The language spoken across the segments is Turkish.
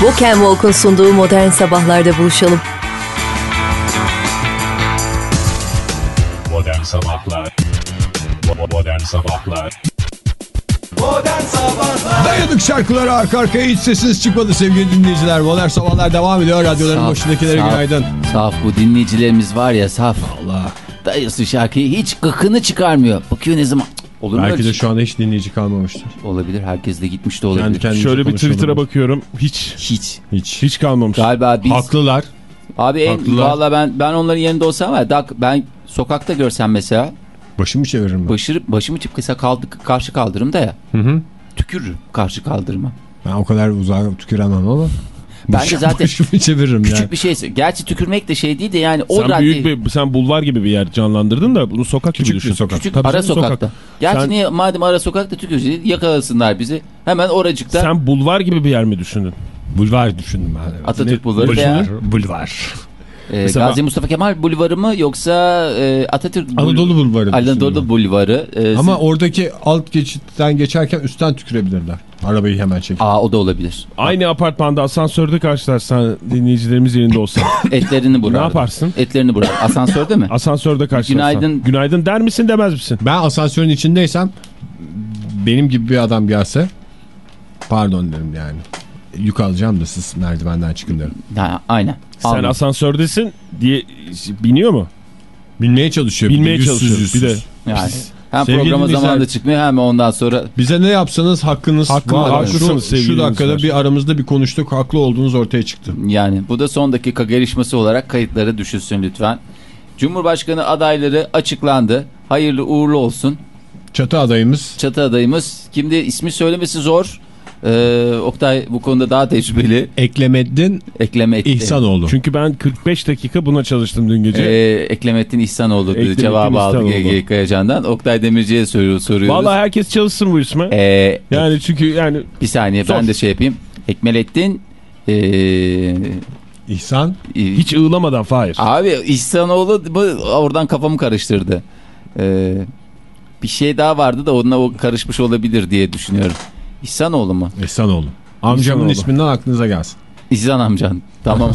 Walk and Walk'un sunduğu Modern Sabahlar'da buluşalım. Modern Sabahlar Modern Sabahlar Modern Sabahlar Dayadık şarkıları arka arkaya hiç sesiniz çıkmadı sevgili dinleyiciler. Modern Sabahlar devam ediyor. Radyoların Saf, başındakilere saf, günaydın. Saf bu dinleyicilerimiz var ya saf. Allah. Dayısı şarkıyı hiç gıkını çıkarmıyor. Bakıyor ne zaman. Olur mu Belki de şey? şu anda hiç dinleyici kalmamıştır. Olabilir herkes de gitmiş de olabilir. Kendi Şöyle bir. Twitter'a bakıyorum. Hiç Hiç. Hiç. hiç kalmamış. Galiba biz. Haklılar. Abi en, valla ben ben onların yerinde olsam. Dak, ben sokakta görsem mesela Başımı çeviririm ben. başırıp başımı çıkıp kaldı, karşı kaldırımda ya. Hı hı. Tükürürüm karşı kaldırıma. Ben o kadar uzağa tüküremem ama. Ben de zaten Başımı çeviririm küçük yani. bir şey. Gerçi tükürmek de şey değil de yani o Sen radde- büyük bir sen bulvar gibi bir yer canlandırdın da bunu sokak gibi Küçük bir düşün. sokak. Küçük Tabii ara sokakta. sokak. Gerçi Sen- niye madem ara sokakta tükürücü yakalasınlar bizi. Hemen oracıkta Sen bulvar gibi bir yer mi düşündün? Bulvar düşündüm ben. Evet. Atatürk Ne- Bulvarı veya Bulvar. E, Mesela- Gazi Mustafa Kemal Bulvarı mı yoksa e, Atatürk Bul- Anadolu Bulvarı. Anadolu. Bulvarı. E, Ama siz- oradaki alt geçitten geçerken üstten tükürebilirler. Arabayı hemen çekip. Aa o da olabilir. Aynı apartmanda asansörde karşılarsan dinleyicilerimiz yerinde olsa Etlerini burar. ne yaparsın? Etlerini burar. Asansörde mi? Asansörde karşılarsan. Günaydın. Günaydın der misin demez misin? Ben asansörün içindeysem benim gibi bir adam gelse pardon derim yani. Yük alacağım da siz merdivenden çıkın derim. Ha, aynen. Sen Aldım. asansördesin diye biniyor mu? Bilmeye çalışıyor. Bilmeye Yüzsüz, çalışıyor. yüzsüz. Bir de yani. Hem Sevgili programa dinleyiciler- zamanında çıkmıyor hem ondan sonra Bize ne yapsanız hakkınız Hakkı- var. haklısınız şu, şu dakikada dinleyiciler. bir aramızda bir konuştuk. Haklı olduğunuz ortaya çıktı. yani bu da son dakika gelişmesi olarak kayıtlara düşülsün lütfen. Cumhurbaşkanı adayları açıklandı. Hayırlı uğurlu olsun. Çatı adayımız Çatı adayımız kimdi ismi söylemesi zor. Ee, Oktay bu konuda daha tecrübeli. Eklemeddin Ekleme etti. İhsanoğlu. çünkü ben 45 dakika buna çalıştım dün gece. Ee, Eklemettin İhsanoğlu Eklemettin cevabı aldı. GG Kayacan'dan. Oktay Demirci'ye soruyor, soruyoruz. Vallahi herkes çalışsın bu isme. Ee, yani çünkü yani bir saniye ben Sor. de şey yapayım. Ekmelettin ee, İhsan hiç ığlamadan Fahir. Abi İhsanoğlu bu oradan kafamı karıştırdı. Ee, bir şey daha vardı da onunla o karışmış olabilir diye düşünüyorum. İhsanoğlu mu? İhsanoğlu. Amcamın İhsanoğlu. isminden aklınıza gelsin. İhsan amcan. Tamam.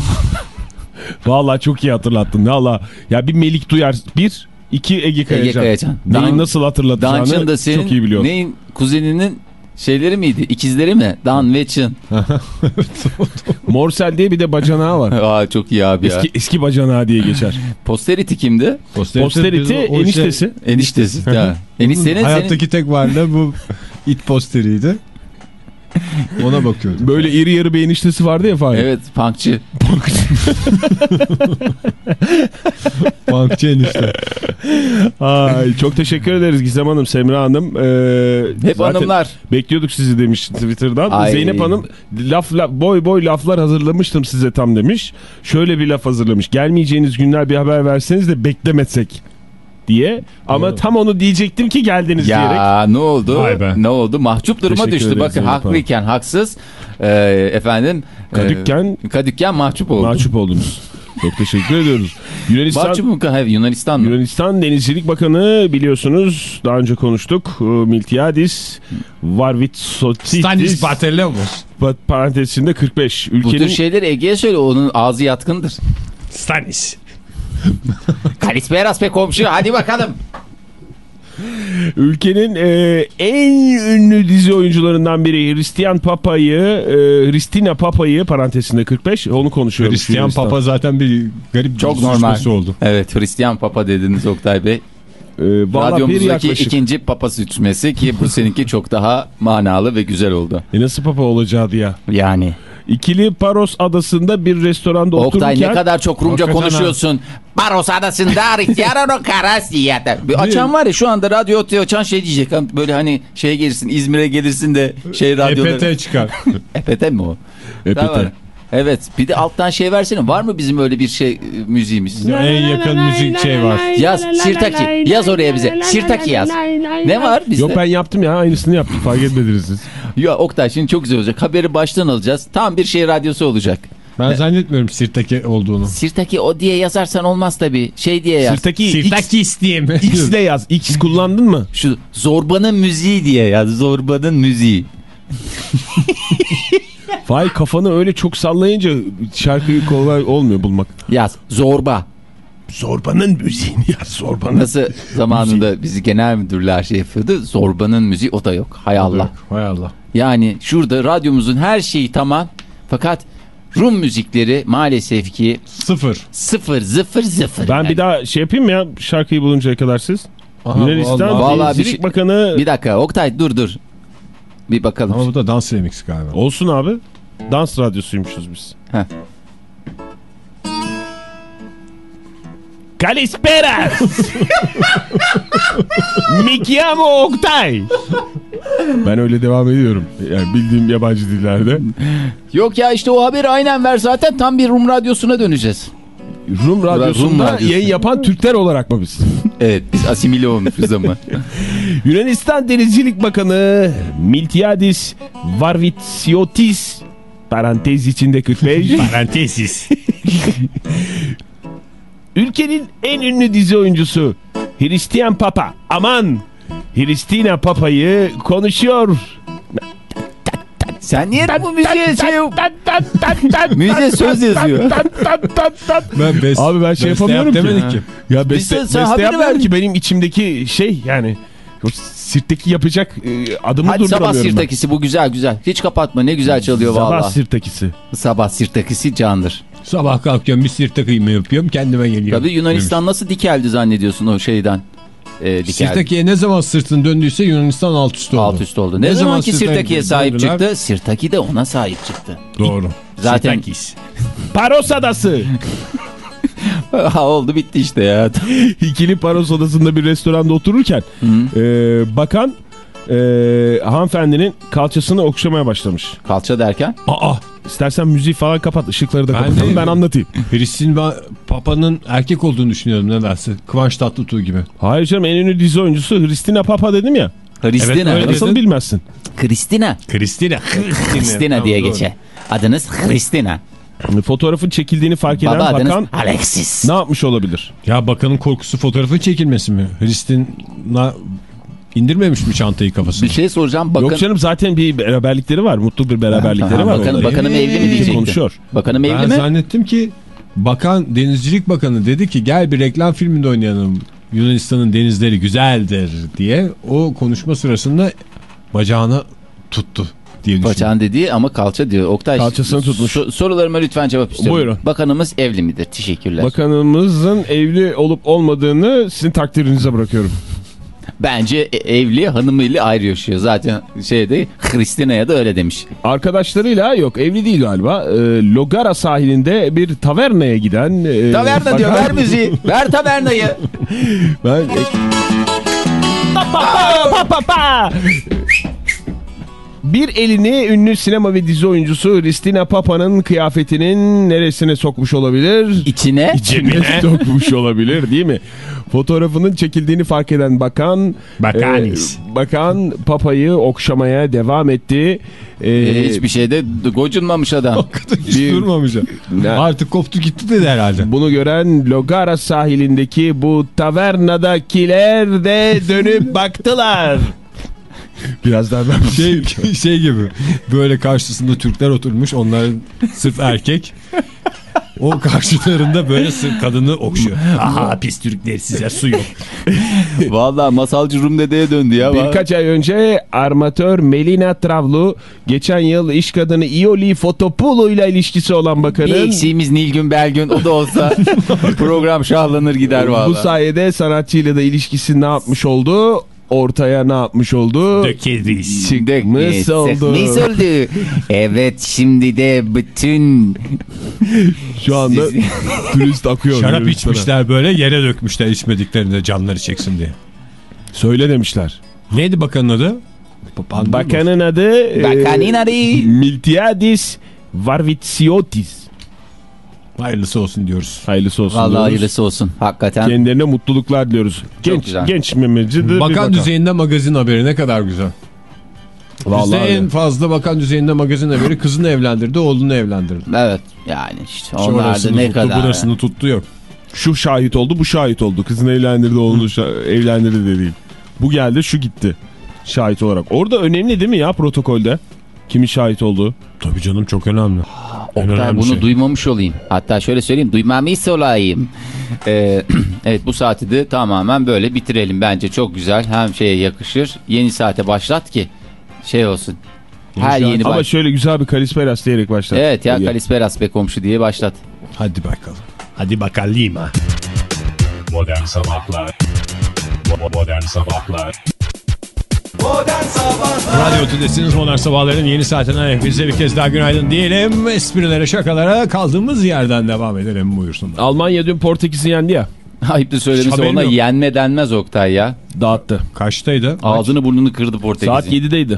Vallahi çok iyi hatırlattın. Valla ya bir Melik Duyar bir, iki Ege Kayacan. Ege Kayacan. Neyi Dan- nasıl hatırlatacağını da senin çok iyi biliyor. neyin kuzeninin şeyleri miydi? İkizleri mi? Dan ve Çın. Morsel diye bir de bacanağı var. Aa çok iyi abi ya. Eski, eski bacanağı diye geçer. Posterity kimdi? Posterity şey- eniştesi. Eniştesi. ya. Eniştenin Hayattaki senin... tek varlığı bu it posteriydi. Ona bakıyordum. Böyle iri yarı bir eniştesi vardı ya Fahir. Evet punkçı. Bankçı enişte. Ay, çok teşekkür ederiz Gizem Hanım, Semra Hanım. Ee, Hep hanımlar. Bekliyorduk sizi demiş Twitter'dan. Ay. Zeynep Hanım laf, laf boy boy laflar hazırlamıştım size tam demiş. Şöyle bir laf hazırlamış. Gelmeyeceğiniz günler bir haber verseniz de beklemetsek diye. Ama Doğru. tam onu diyecektim ki geldiniz diyerek. Ya ne oldu? Ne oldu? Mahcup duruma Teşekkür düştü. Bakın haklıyken haksız. Ee, efendim. Kadükken- E, Kadükken mahcup oldu. Mahcup oldunuz. Çok teşekkür ediyoruz. Yunanistan, Mahcup mu? Hayır, Yunanistan mı? Yunanistan Denizcilik Bakanı biliyorsunuz daha önce konuştuk. Ee, Miltiadis Varvitsotis Stanis Bartolomos. parantezinde 45. Bu tür Ülkenin şeyleri Ege'ye söyle. Onun ağzı yatkındır. Stanis. Kalisperas be komşu. Hadi bakalım. Ülkenin e, en ünlü dizi oyuncularından biri Hristiyan Papa'yı, e, Hristina Papa'yı parantezinde 45 onu konuşuyoruz. Hristiyan. Papa zaten bir garip Çok bir normal. oldu. Evet Hristiyan Papa dediniz Oktay Bey. E, Radyomuzdaki yaklaşık. ikinci Papa süçmesi ki bu seninki çok daha manalı ve güzel oldu. E, nasıl Papa olacağı ya. Yani. İkili Paros adasında bir restoranda Oktay otururken... ne kadar çok Rumca Hakikaten konuşuyorsun. Baros adasında Hristiyan Karasiyata. Bir açan var ya şu anda radyo otuyor açan şey diyecek. Böyle hani şey gelirsin İzmir'e gelirsin de şey radyoları. EPT çıkar. EPT mi o? EPT. Tamam. Evet bir de alttan şey versene var mı bizim öyle bir şey e, müziğimiz? en yakın müzik şey var. Yaz Sirtaki yaz oraya bize Sirtaki yaz. Ne var bizde? Yok ben yaptım ya aynısını yaptım fark etmediniz siz. Ya Oktay şimdi çok güzel olacak. Haberi baştan alacağız. Tam bir şey radyosu olacak. Ben zannetmiyorum Sirtaki olduğunu. Sirtaki o diye yazarsan olmaz tabii. Şey diye yaz. Sirtaki X, Sirtaki isteyeyim. X ile yaz. X kullandın mı? Şu zorbanın müziği diye yaz. Zorbanın müziği. Fahir kafanı öyle çok sallayınca şarkıyı kolay olmuyor bulmak. Yaz. Zorba. Zorbanın müziğini ya zorbanın. Nasıl zamanında bizi genel müdürler şey yapıyordu. Zorbanın müziği o da yok. Hay Allah. Hay Allah. Yani şurada radyomuzun her şeyi tamam. Fakat Rum müzikleri maalesef ki Sıfır. sıfır zıfır zıfır. Ben Yani bir daha şey yapayım mı ya şarkıyı buluncaya kadar siz. Aha, Yunanistan Denizcilik şey- Bakanı Bir dakika Oktay dur dur. Bir bakalım. Ama bu da dans remix galiba. olsun abi. Dans radyosuymuşuz biz. Heh. Kalispera. Mi chiamo Oktay. Ben öyle devam ediyorum. Yani bildiğim yabancı dillerde. Yok ya işte o haberi aynen ver zaten tam bir Rum radyosuna döneceğiz. Rum radyosunda radyosu. yayın yapan Türkler olarak mı biz? Evet biz asimile olmuşuz ama. Yunanistan Denizcilik Bakanı Miltiadis Varvitsiotis parantez içinde 45 Parantezis. ülkenin en ünlü dizi oyuncusu Hristiyan Papa aman Hristina Papa'yı konuşuyor. Sen niye bu müziğe şey Müziğe söz yazıyor. Ben best, Abi ben şey beste yapamıyorum yap ki. demedik ki. Ya beste, beste haberi yapmıyorum ki benim içimdeki şey yani o sirtteki yapacak e, adımı Hadi sabah durduramıyorum ben. bu güzel güzel. Hiç kapatma ne güzel çalıyor Sabah valla. sirtakisi. Sabah sirtakisi candır. Sabah kalkıyorum bir sirte kıyma yapıyorum kendime geliyorum. Tabii Yunanistan nasıl dikeldi zannediyorsun o şeyden. Ee, dikeldi. Sirtaki'ye ne zaman sırtını döndüyse Yunanistan alt üst oldu. Alt üst oldu. Ne, zaman ki Sirtaki'ye sahip döndüler? çıktı, Sirtaki de ona sahip çıktı. Doğru. Zaten Paros Adası. ha, oldu bitti işte ya. İkili Paros Adası'nda bir restoranda otururken e, bakan e, hanımefendinin kalçasını okşamaya başlamış. Kalça derken Aa istersen müziği falan kapat ışıkları da Ben kapatalım de- ben anlatayım. Hristiyan Papa'nın erkek olduğunu düşünüyordum nedense. Kıvanç Tatlıtuğ gibi. Hayır canım en ünlü dizi oyuncusu Hristina Papa dedim ya. Kristina. öyle Nasıl bilmezsin? Kristina. Kristina. Kristina diye geçer. Adınız Kristina. Fotoğrafın çekildiğini fark eden Baba bakan Alexis. ne yapmış olabilir? Ya bakanın korkusu fotoğrafın çekilmesi mi? Hristiyan'a indirmemiş mi çantayı kafasına? Bir şey soracağım. Bakın, Yok canım zaten bir beraberlikleri var. Mutlu bir beraberlikleri Ha, var. bakan- bakanım evli mi diyecekti. konuşuyor. Bakanım evli ben mi? zannettim ki bakan Denizcilik Bakanı dedi ki gel bir reklam filminde oynayalım. Yunanistan'ın denizleri güzeldir diye o konuşma sırasında bacağını tuttu diye düşündüm. Bacağın dediği ama kalça diyor. Oktay Kalçasını tutmuş. so- sorularıma lütfen cevap istiyorum. Buyurun. Bakanımız evli midir? Teşekkürler. Bakanımızın evli olup olmadığını sizin takdirinize bırakıyorum. Bence e- evli hanımıyla ayrı yaşıyor. Zaten şeyde Kristina'ya da öyle demiş. Arkadaşlarıyla yok evli değil galiba. Ee, Logara sahilinde bir tavernaya giden... e, Taverna diyor ver müziği. Ver tavernayı. Ben... Pa, pa, pa, pa, pa. Bir elini ünlü sinema ve dizi oyuncusu Ristina Papa'nın kıyafetinin neresine sokmuş olabilir? İçine. İçine sokmuş olabilir değil mi? Fotoğrafının çekildiğini fark eden bakan Bakanis. e, bakan Papa'yı okşamaya devam etti. E, E, hiçbir şeyde gocunmamış adam. Hiç Bir- durmamış. Ne? Artık koptu gitti dedi herhalde. Bunu gören Logara sahilindeki bu tavernadakiler de dönüp baktılar. Biraz daha ben Şey, şey gibi böyle karşısında Türkler oturmuş onların sırf erkek. O karşılarında böyle sırf kadını okşuyor. Aha pis Türkler size su yok. Vallahi masalcı Rum dedeye döndü ya. Birkaç ay önce armatör Melina Travlu geçen yıl iş kadını Ioli Fotopoulou ile ilişkisi olan Bir bakanın eksiğimiz Nilgün Belgün o da olsa program şahlanır gider bu vallahi. sayede sanatçıyla da ilişkisi ne yapmış oldu? Ortaya ne yapmış oldu? Dökeriz. Çıkmış oldu. Mis oldu. Evet şimdi de bütün Şu anda turist akıyor. Şarap içmişler böyle yere dökmüşler içmediklerinde canları çeksin diye. Söyle demişler. Neydi bakanın adı? Bakan Bakanın adı e, Bakanın adı. Miltiadis Varvitsiotis. Hayırlısı olsun diyoruz. Hayırlısı olsun vallahi diyoruz. hayırlısı olsun. Hakikaten Kendilerine mutluluklar diliyoruz. Genç güzel. genç memeci de bir Bakan bakan. düzeyinde magazin haberi ne kadar güzel. Bizde Vallahi en fazla bakan düzeyinde magazin haberi kızını evlendirdi, oğlunu evlendirdi. evet yani işte Şu onlar da ne tuttu, kadar. burasını tuttu yok. şu şahit oldu bu şahit oldu. Kızını evlendirdi oğlunu evlendirdi de değil. Bu geldi şu gitti. Şahit olarak. Orada önemli değil mi ya protokolde? Kimin şahit olduğu? Tabii canım çok önemli. En Oktay önemli bunu şey. duymamış olayım. Hatta şöyle söyleyeyim duymamış olayım. Ee, evet bu saati de tamamen böyle bitirelim bence çok güzel. Hem şeye yakışır. Yeni saate başlat ki şey olsun. Her saat- yeni Ama baş... şöyle güzel bir kalisperas diyerek başlar. Evet ya İyi. Kalisperas be komşu diye başlat. Hadi bakalım. Hadi bakalım Modern Sabahlar Modern Sabahlar Radyo Tülesi'niz Modern Sabahların yeni saatine bize bir kez daha günaydın diyelim. Esprilere şakalara kaldığımız yerden devam edelim buyursunlar. Almanya dün Portekiz'i yendi ya. Ayıptır söylemesi ona yok. yenme denmez Oktay ya. Dağıttı. Kaçtaydı? Ağzını burnunu kırdı Portekiz'in. Saat 7'deydi.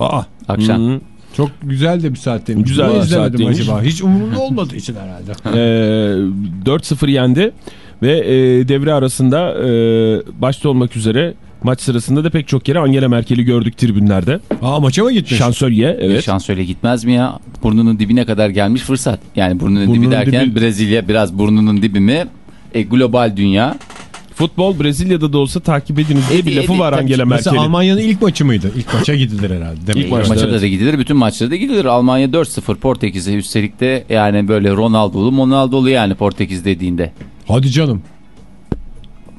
Aa, Akşam. Hı. çok güzel de bir saatteymiş. Güzel bir izlemedim saatteymiş. acaba? Hiç umurumda olmadığı için herhalde. Ee, 4-0 yendi ve e, devre arasında e, başta olmak üzere maç sırasında da pek çok kere Angela Merkel'i gördük tribünlerde. Aa maça mı gitmiş? Şansölye evet. Şans öyle gitmez mi ya? Burnunun dibine kadar gelmiş fırsat. Yani burnunun, Burnunun dibi derken dibi- Brezilya biraz burnunun dibi mi? E, global dünya. Futbol Brezilya'da da olsa takip ediniz diye Evet, bir lafı evet, var. Angela Mesela Merkel'in. Almanya'nın ilk maçı mıydı? İlk maça gidilir herhalde. Demek. İlk İlk maçta, maça evet. da gidilir. Bütün maçlara da gidilir. Almanya 4-0 Portekiz'e üstelik de yani böyle Ronaldo'lu Ronaldo'lu yani Portekiz dediğinde. Hadi canım.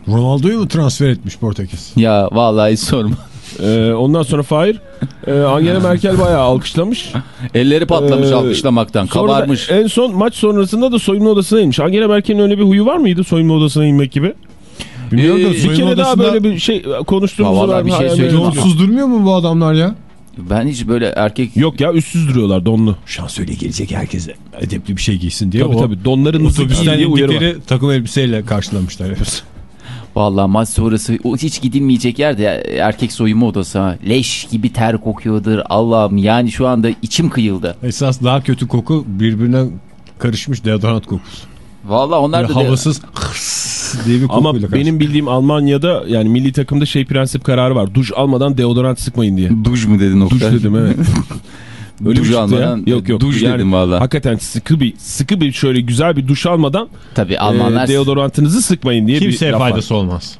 Ronaldo'yu mu transfer etmiş Portekiz? Ya vallahi hiç sorma. Ee, ondan sonra Fahir e, Angela Merkel bayağı alkışlamış. Elleri patlamış Ee, alkışlamaktan. Da Kabarmış. en son maç sonrasında da soyunma odasına inmiş. Angela Merkel'in öyle bir huyu var mıydı soyunma odasına inmek gibi? Bilmiyorum da Ee, Bir soyunma kere daha odasında böyle bir şey konuştuğumuzu Vallahi var. bir şey söyleyeyim. Donsuz durmuyor mu bu adamlar ya? Ben hiç böyle erkek... Yok ya üstsüz duruyorlar donlu. Şansölye gelecek herkese edepli bir şey giysin diye. Tabii o tabii donlarınızı giyin Otobüsten indikleri takım elbiseyle karşılamışlar hepsi. Vallahi maç sonrası o hiç gidilmeyecek yerde ya, erkek soyunma odası ha. Leş gibi ter kokuyordur. Allah'ım yani şu anda içim kıyıldı. Esas daha kötü koku birbirine karışmış deodorant kokusu. Vallahi onlar Böyle da... havasız diye bir Ama benim bildiğim Almanya'da yani milli takımda şey prensip kararı var. Duş almadan deodorant sıkmayın diye. Duş mu dedin Duş Oktay? dedim evet. Öyle Duş bir çıktı ya. almadan Yok yok. duş Yani dedim valla. Hakikaten sıkı bir sıkı bir şöyle güzel bir duş almadan Tabii Almanlar... e, deodorantınızı sıkmayın diye Kimseye bir laf var. faydası olmaz.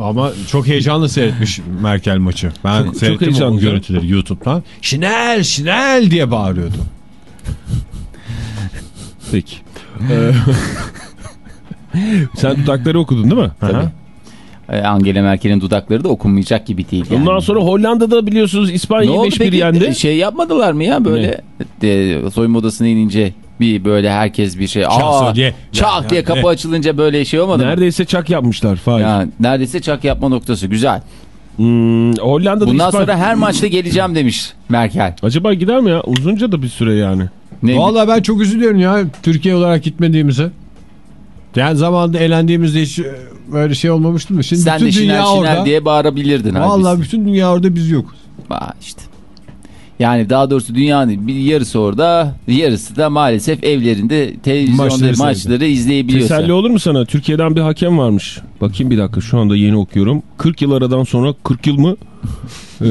Ama çok heyecanlı seyretmiş Merkel maçı. Ben Çok- çok seyrettim heyecanlı o görüntüleri YouTube'dan. Şinel şinel diye bağırıyordu. Peki. Ee, Sen dudakları okudun değil mi? Tabii. Ee, Angela Merkel'in dudakları da okunmayacak gibi değil yani. Ondan sonra Hollanda'da biliyorsunuz İspanya'yı oldu 5-1 peki? yendi. Şey yapmadılar mı ya böyle de, soyunma odasına inince bir böyle herkes bir şey aa Şansölye. çak Ya, diye kapı ne? açılınca böyle şey olmadı mı? Neredeyse çak yapmışlar. Fahir. Ya, neredeyse çak yapma noktası güzel. Hmm, Hollanda'da Bundan İspanya... sonra her maçta geleceğim demiş Merkel. Acaba gider mi ya? Uzunca da bir süre yani. Ne? Vallahi ben çok üzülüyorum ya Türkiye olarak gitmediğimize. Yani zamanında eğlendiğimizde hiç e, böyle şey olmamıştı mı? Şimdi Sen bütün de şiner dünya şiner orada. diye bağırabilirdin. abi Vallahi biz. bütün dünya orada biz yok. Aa, işte. Yani daha doğrusu dünyanın bir yarısı orada, yarısı da maalesef evlerinde televizyonda Maçları maçları, izleyebiliyorsa. Teselli olur mu sana? Türkiye'den bir hakem varmış. Bakayım bir dakika şu anda yeni okuyorum. 40 yıl aradan sonra 40 yıl mı Ee,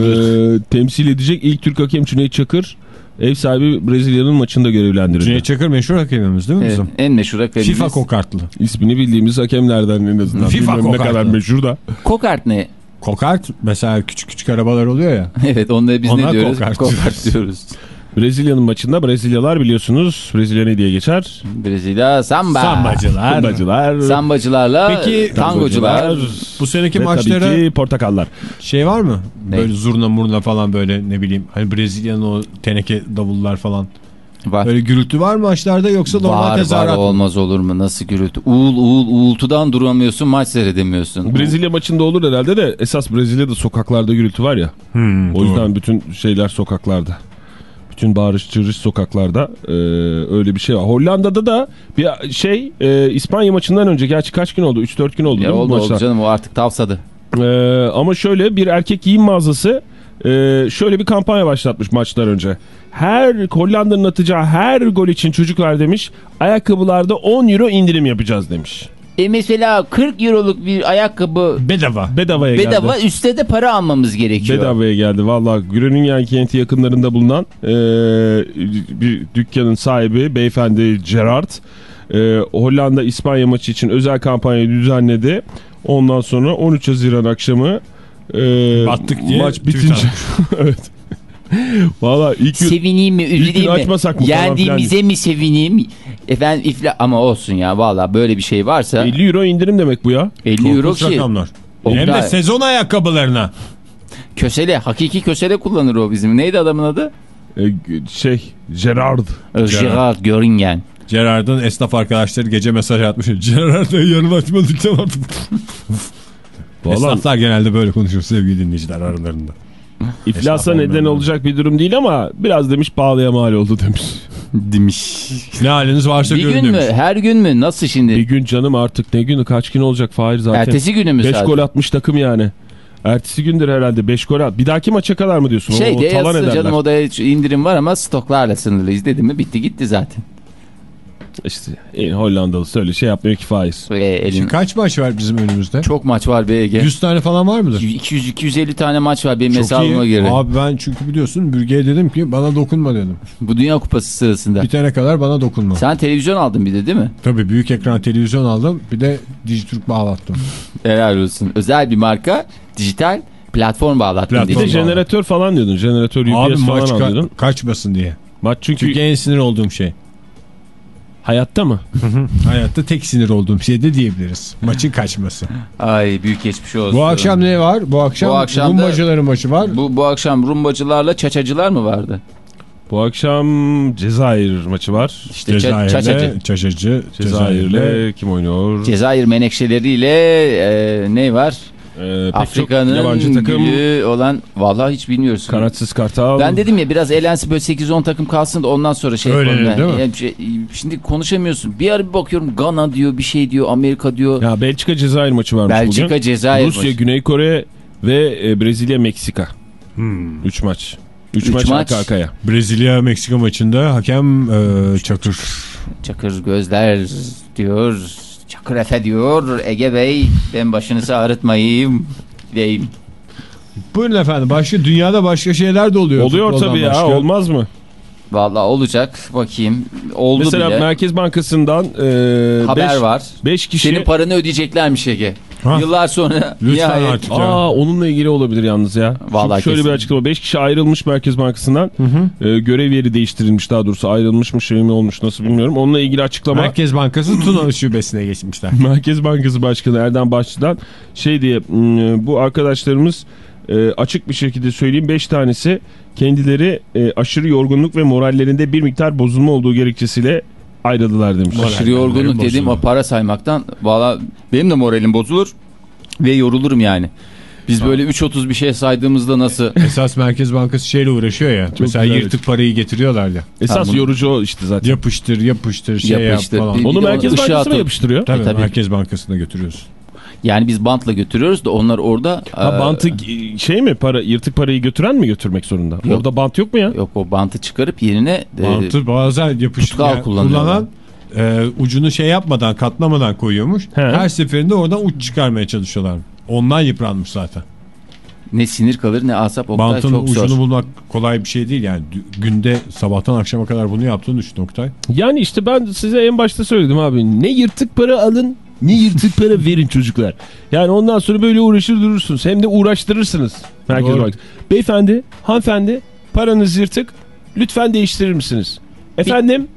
temsil edecek ilk Türk hakem Cüneyt Çakır ev sahibi Brezilya'nın maçında görevlendirildi. Cüneyt Çakır meşhur hakemimiz değil mi Evet, bizim? en meşhur hakemimiz. FIFA kokartlı. İsmini bildiğimiz hakemlerden en azından. FIFA Bilmem ne kokartı. kadar meşhur da. Kokart ne? Kokart mesela küçük küçük arabalar oluyor ya. Evet onları biz Ona ne diyoruz? kokart Kokart diyoruz. Brezilya'nın maçında Brezilyalar biliyorsunuz. Brezilya ne diye geçer? Brezilya samba. Sambacılar. Sambacılar. Sambacılarla Peki, tangocular. Bu seneki Ve maçlara tabii ki portakallar. şey var mı? Ne? Böyle zurna murna falan böyle ne bileyim. Hani Brezilya'nın o teneke davullar falan. Var. Böyle gürültü var mı maçlarda yoksa normal Var var tezahürat mı? olmaz olur mu? Nasıl gürültü? Uğul uğul uğultudan duramıyorsun maç seyredemiyorsun. Brezilya maçında olur herhalde de esas Brezilya'da sokaklarda gürültü var ya. Hmm, O yüzden bütün şeyler sokaklarda. Bütün bağırış çığırış sokaklarda Ee, öyle bir şey var. Hollanda'da da bir şey e, İspanya maçından önce gerçi kaç gün oldu? 3-4 gün oldu Ya değil mi oldu oldu maçlar? canım o artık tavsadı. Ee, ama şöyle bir erkek giyim mağazası e, şöyle bir kampanya başlatmış maçlar önce. Her Hollanda'nın atacağı her gol için çocuklar demiş ayakkabılarda 10 euro indirim yapacağız demiş. E mesela 40 euroluk bir ayakkabı Bedava. Bedavaya bedava geldi. üstte de para almamız gerekiyor. Bedavaya geldi valla. Groningen kenti yakınlarında bulunan e, bir dükkanın sahibi beyefendi Gerard e, Hollanda İspanya maçı için özel kampanyayı düzenledi. Ondan sonra 13 Haziran akşamı e, Battık diye maç bitince evet. Valla ilk gün Sevineyim mi, üzüleyim mi? açmasak mı falan Yendiğimize mi sevineyim? Efendim ifla ama olsun ya valla böyle bir şey varsa 50 euro indirim demek bu ya. 50 euro Korkunç ki rakamlar. O Hem de sezon ayakkabılarına. kösele, hakiki kösele kullanır o bizim. Neydi adamın adı? Ee, şey Gerard. Gerard Göringen. Gerard'ın esnaf arkadaşları gece mesaj atmış. Gerard'a yarın artık. Valla Esnaflar genelde böyle konuşuyor sevgili dinleyiciler aralarında. İflasa neden olacak bir durum değil ama biraz demiş pahalıya mal oldu demiş. Demiş. Ne haliniz varsa Bir görün gün mü? demiş. Her gün mü? Nasıl şimdi? Bir gün canım artık ne günü kaç gün olacak Fahir zaten. Ertesi günü mü 5 sadece? gol atmış takım yani. Ertesi gündür herhalde 5 gol at. Bir dahaki maça kadar mı diyorsun? Şey o, diye o talan yazsın ederler. canım odaya indirim var ama stoklarla sınırlıyız dedi mi bitti gitti zaten. İşte en Hollandalısı öyle şey yapmıyor ki Fahir. Böyle elin... Şimdi kaç maç var bizim önümüzde? Çok maç var be Ege. 100 tane falan var mıdır? 200-250 tane maç var benim hesabıma göre. Abi ben çünkü biliyorsun Bürge'ye dedim ki bana dokunma dedim. Bu Dünya Kupası sırasında. Bitene kadar bana dokunma. Sen televizyon aldın bir de değil mi? Tabii büyük ekran televizyon aldım. Bir de Dijitürk bağlattım. Helal olsun. Özel bir marka dijital platform bağlattın. Platform Bir de jeneratör falan diyordun. Jeneratör UPS Abi falan maç ka- alıyordun. kaçmasın diye. Maç çünkü, Çünkü en sinir olduğum şey. Hayatta mı? Hayatta tek sinir olduğum şey de diyebiliriz. Maçın kaçması. Ay büyük geçmiş olsun. Bu akşam ne var? Bu akşam, Bu akşam Rumbacıların maçı var. Bu, bu akşam rumbacılarla çaçacılar mı vardı? Bu akşam Cezayir maçı var. İşte çaçacı. Cezayir'le, Çaçacı, Cezayir'le. Cezayir'le kim oynuyor? Cezayir menekşeleriyle e, ne var? Ee, Afrika'nın yabancı takım. olan vallahi hiç bilmiyorsun. Kanatsız Kartal. Ben dedim ya biraz eğlensin böyle 8-10 takım kalsın da ondan sonra şey Öyle yapalım. değil mi? Yani şey- şimdi konuşamıyorsun. Bir ara bir bakıyorum Gana diyor bir şey diyor Amerika diyor. Ya Belçika Cezayir maçı varmış Belçika bugün. Cezayir Rusya, maçı. Güney Kore ve e, Brezilya, Meksika. 3 maç. 3 Üç maç, maç. arka arkaya. Brezilya Meksika maçında hakem e, Çakır. Çakır gözler diyor. Çakır Efe diyor. Ege Bey ben başınızı ağrıtmayayım diyeyim. Buyurun efendim. Başka dünyada başka şeyler de oluyor. Oluyor tabii ya başka. olmaz mı? Vallahi olacak bakayım. Oldu Mesela bile. Merkez Bankası'ndan Haber var. 5 kişi. Senin paranı ödeyeceklermiş Ege. Ha. Yıllar sonra. Lütfen nihayet- artık ya. Aa onunla ilgili olabilir yalnız ya. Vallahi Çünkü şöyle kesin. bir açıklama. 5 kişi ayrılmış Merkez Bankası'ndan. Ee, görev yeri değiştirilmiş daha doğrusu ayrılmış mı şey mi olmuş nasıl bilmiyorum. Onunla ilgili açıklama Merkez Bankası Tuna şubesine geçmişler. Merkez Bankası Başkanı Erdem Başçı'dan şey diye "Hmm, bu arkadaşlarımız e, açık bir şekilde söyleyeyim 5 tanesi kendileri e, aşırı yorgunluk ve morallerinde bir miktar bozulma olduğu gerekçesiyle ayrıldılar demiş. Moral. Aşırı yorgunluk dediğim o para saymaktan valla benim de moralim bozulur ve yorulurum yani. Biz böyle 3.30 bir şey saydığımızda nasıl Esas Merkez Bankası şeyle uğraşıyor ya. mesela güzel. yırtık parayı getiriyorlar ya. Esas Tamam. yorucu o işte zaten. Yapıştır yapıştır şey Yapıştır. yap falan. Bir- Onu de Merkez Bankası mı yapıştırıyor? Tabii, E, tabii. Merkez Bankası'na götürüyorsun. Yani biz bantla götürüyoruz da onlar orada Ha, e, bantı e, şey mi para yırtık parayı götüren mi götürmek zorunda? Orada bant yok mu ya? yok o bantı çıkarıp yerine e, Bantı bazen yapıştır. tutkal kullanıyorlar. kullanan e, ucunu şey yapmadan katlamadan koyuyormuş. He. Her seferinde oradan uç çıkarmaya çalışıyorlar. Ondan yıpranmış zaten. ne sinir kalır ne asap Oktay Bantın çok ucunu zor. bulmak kolay bir şey değil yani. Günde sabahtan akşama kadar bunu yaptığını düşün Oktay. Yani işte ben size en başta söyledim abi. Ne yırtık para alın ne yırtık para verin çocuklar. Yani ondan sonra böyle uğraşır durursunuz. Hem de uğraştırırsınız. Merkez Doğru. Beyefendi, hanımefendi paranız yırtık. Lütfen değiştirir misiniz? Efendim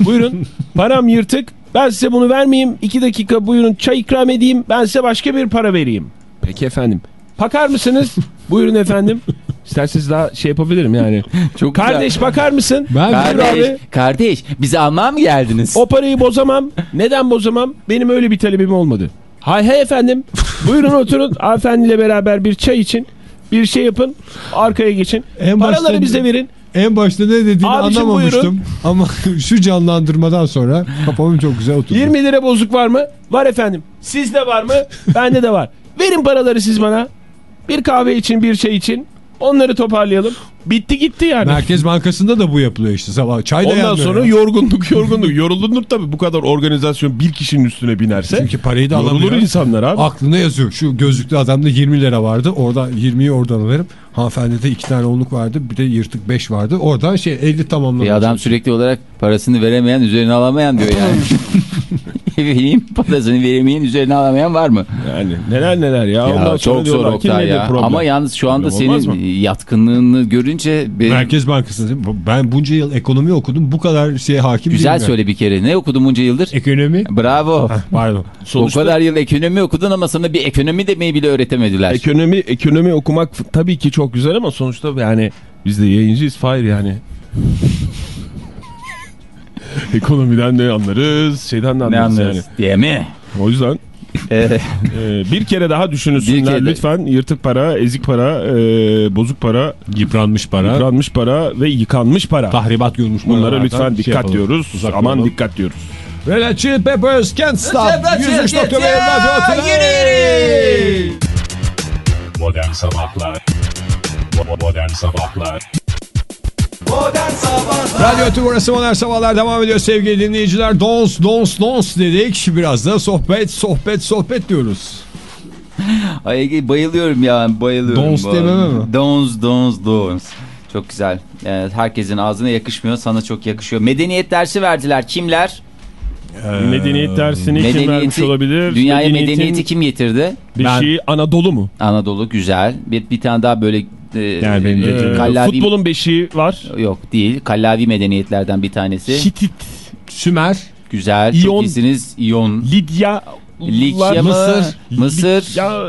buyurun param yırtık. Ben size bunu vermeyeyim. İki dakika buyurun çay ikram edeyim. Ben size başka bir para vereyim. Peki efendim. Bakar mısınız? buyurun efendim. İsterseniz daha şey yapabilirim yani. Çok güzel. Kardeş bakar mısın? Ben Kardeş, abi. kardeş bizi almaya mı geldiniz? O parayı bozamam. Neden bozamam? Benim öyle bir talebim olmadı. Hay hay efendim. Buyurun oturun. Hanımefendiyle beraber bir çay için. Bir şey yapın. Arkaya geçin. En Paraları başta- bize verin. En başta ne dediğini Abicim anlamamıştım. buyurun. Ama şu canlandırmadan sonra kafamın çok güzel oturdu. 20 lira bozuk var mı? Var efendim. Sizde var mı? Bende de var. Verin paraları siz bana. Bir kahve için bir şey için. Onları toparlayalım. Bitti gitti yani. Merkez Bankası'nda da bu yapılıyor işte sabah. Çay da Ondan sonra ya. yorgunluk yorgunluk. Yorulunur tabii bu kadar organizasyon bir kişinin üstüne binerse. Çünkü parayı da Yorulur alamıyor. insanlar abi. Aklına yazıyor. Şu gözlüklü adamda 20 lira vardı. Orada 20'yi oradan alırım. Hanımefendide 2 tane onluk vardı. Bir de yırtık 5 vardı. Oradan şey 50 tamamlamaya Bir adam sürekli olarak parasını veremeyen üzerine alamayan diyor yani. Vereyim parasını veremeyen üzerine alamayan var mı? Yani neler neler ya. Ya çok zor Oktay ya. Ama yalnız şu anda Problem olmaz senin mı? yatkınlığını görünce görünce benim... Merkez Bankası. Ben bunca yıl ekonomi okudum. Bu kadar şeye hakim Güzel değilim. söyle bir kere. Ne okudun bunca yıldır? Ekonomi. Bravo. Pardon. Sonuçta O kadar yıl ekonomi okudun ama sana bir ekonomi demeyi bile öğretemediler. ekonomi ekonomi okumak tabii ki çok güzel ama sonuçta yani biz de yayıncıyız Fahir yani. Ekonomiden ne anlarız, şeyden de ne anlarız, anlarız diye mi? yani. O yüzden Ee, e, bir kere daha düşünülsünler kere de- lütfen. Yırtık para, ezik para, e, bozuk para, Yıpranmış para. yıpranmış para ve yıkanmış para. Tahribat görmüş Bunlara lütfen şey dikkat yapalım, diyoruz. uzak Aman dikkat diyoruz. Red Hot Chili Peppers Can't Stop. Peppers, 103 yes, nokta bir yes, radyo tünel. yürü, Modern Sabahlar Modern Sabahlar Modern Sabahlar Radyo Tü burası Modern Sabahlar devam ediyor sevgili dinleyiciler. Dons, dons, dons dedik. Biraz da sohbet, sohbet, sohbet diyoruz. Ay Ege bayılıyorum ya bayılıyorum. Dons dememe mi? Dons dons dons. Çok güzel. Evet, herkesin ağzına yakışmıyor. Sana çok yakışıyor. Medeniyet dersi verdiler. Kimler? Medeniyet dersini kim vermiş olabilir? Dünyaya Medeniyetin medeniyeti kim getirdi? Beşiği Anadolu mu? Anadolu güzel. Bir, bir tane daha böyle e, Yani benim e, Ee, kallavi futbolun beşiği var. yok değil. Kallavi medeniyetlerden bir tanesi. Hitit, Sümer, güzel. İyon. Çok iyisiniz. İyon. Lidya, Likya mı? Mısır, Mısır. Ya,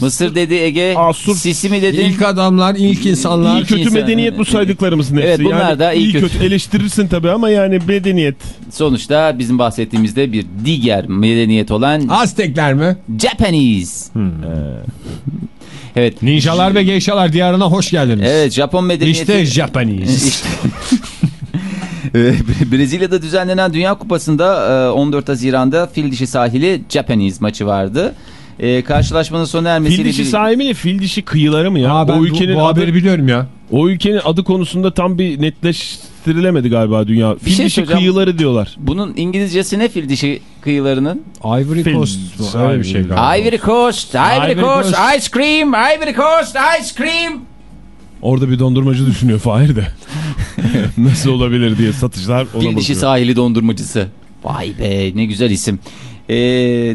Mısır dedi Ege. Asur. Sisi mi dedi? ilk adamlar, ilk insanlar. İlk kötü insan- medeniyet bu saydıklarımızın hepsi. Evet, bunlar da iyi kötü. eleştirirsin tabii ama yani medeniyet. Sonuçta bizim bahsettiğimizde bir diğer medeniyet olan Aztekler mi? Japanese. Evet. Ninjalar ve geyşalar diyarına hoş geldiniz. Evet Japon medeniyeti. İşte Japanese. İşte- Brezilya'da düzenlenen Dünya Kupası'nda e, 14 Haziran'da fil dişi sahili Japanese maçı vardı. E, karşılaşmanın sona ermesiyle... Fil dişi bir- sahibi ne? Fil dişi kıyıları mı ya? Aa, ben o bu, ülkenin bu adı, haberi biliyorum ya. o ülkenin adı konusunda tam bir netleştirilemedi galiba dünya. Fil şey dişi kıyıları diyorlar. Bunun İngilizcesi ne fil dişi kıyılarının? Ivory Film Coast. Öyle bir şey galiba. Ivory Coast, Ivory, Ivory Coast, Coast. Ice Cream, Ivory Coast, Ice Cream. Orada bir dondurmacı düşünüyor Fahir de. Nasıl olabilir diye satışlar ona Fil dişi sahili dondurmacısı. Vay be ne güzel isim. Ee,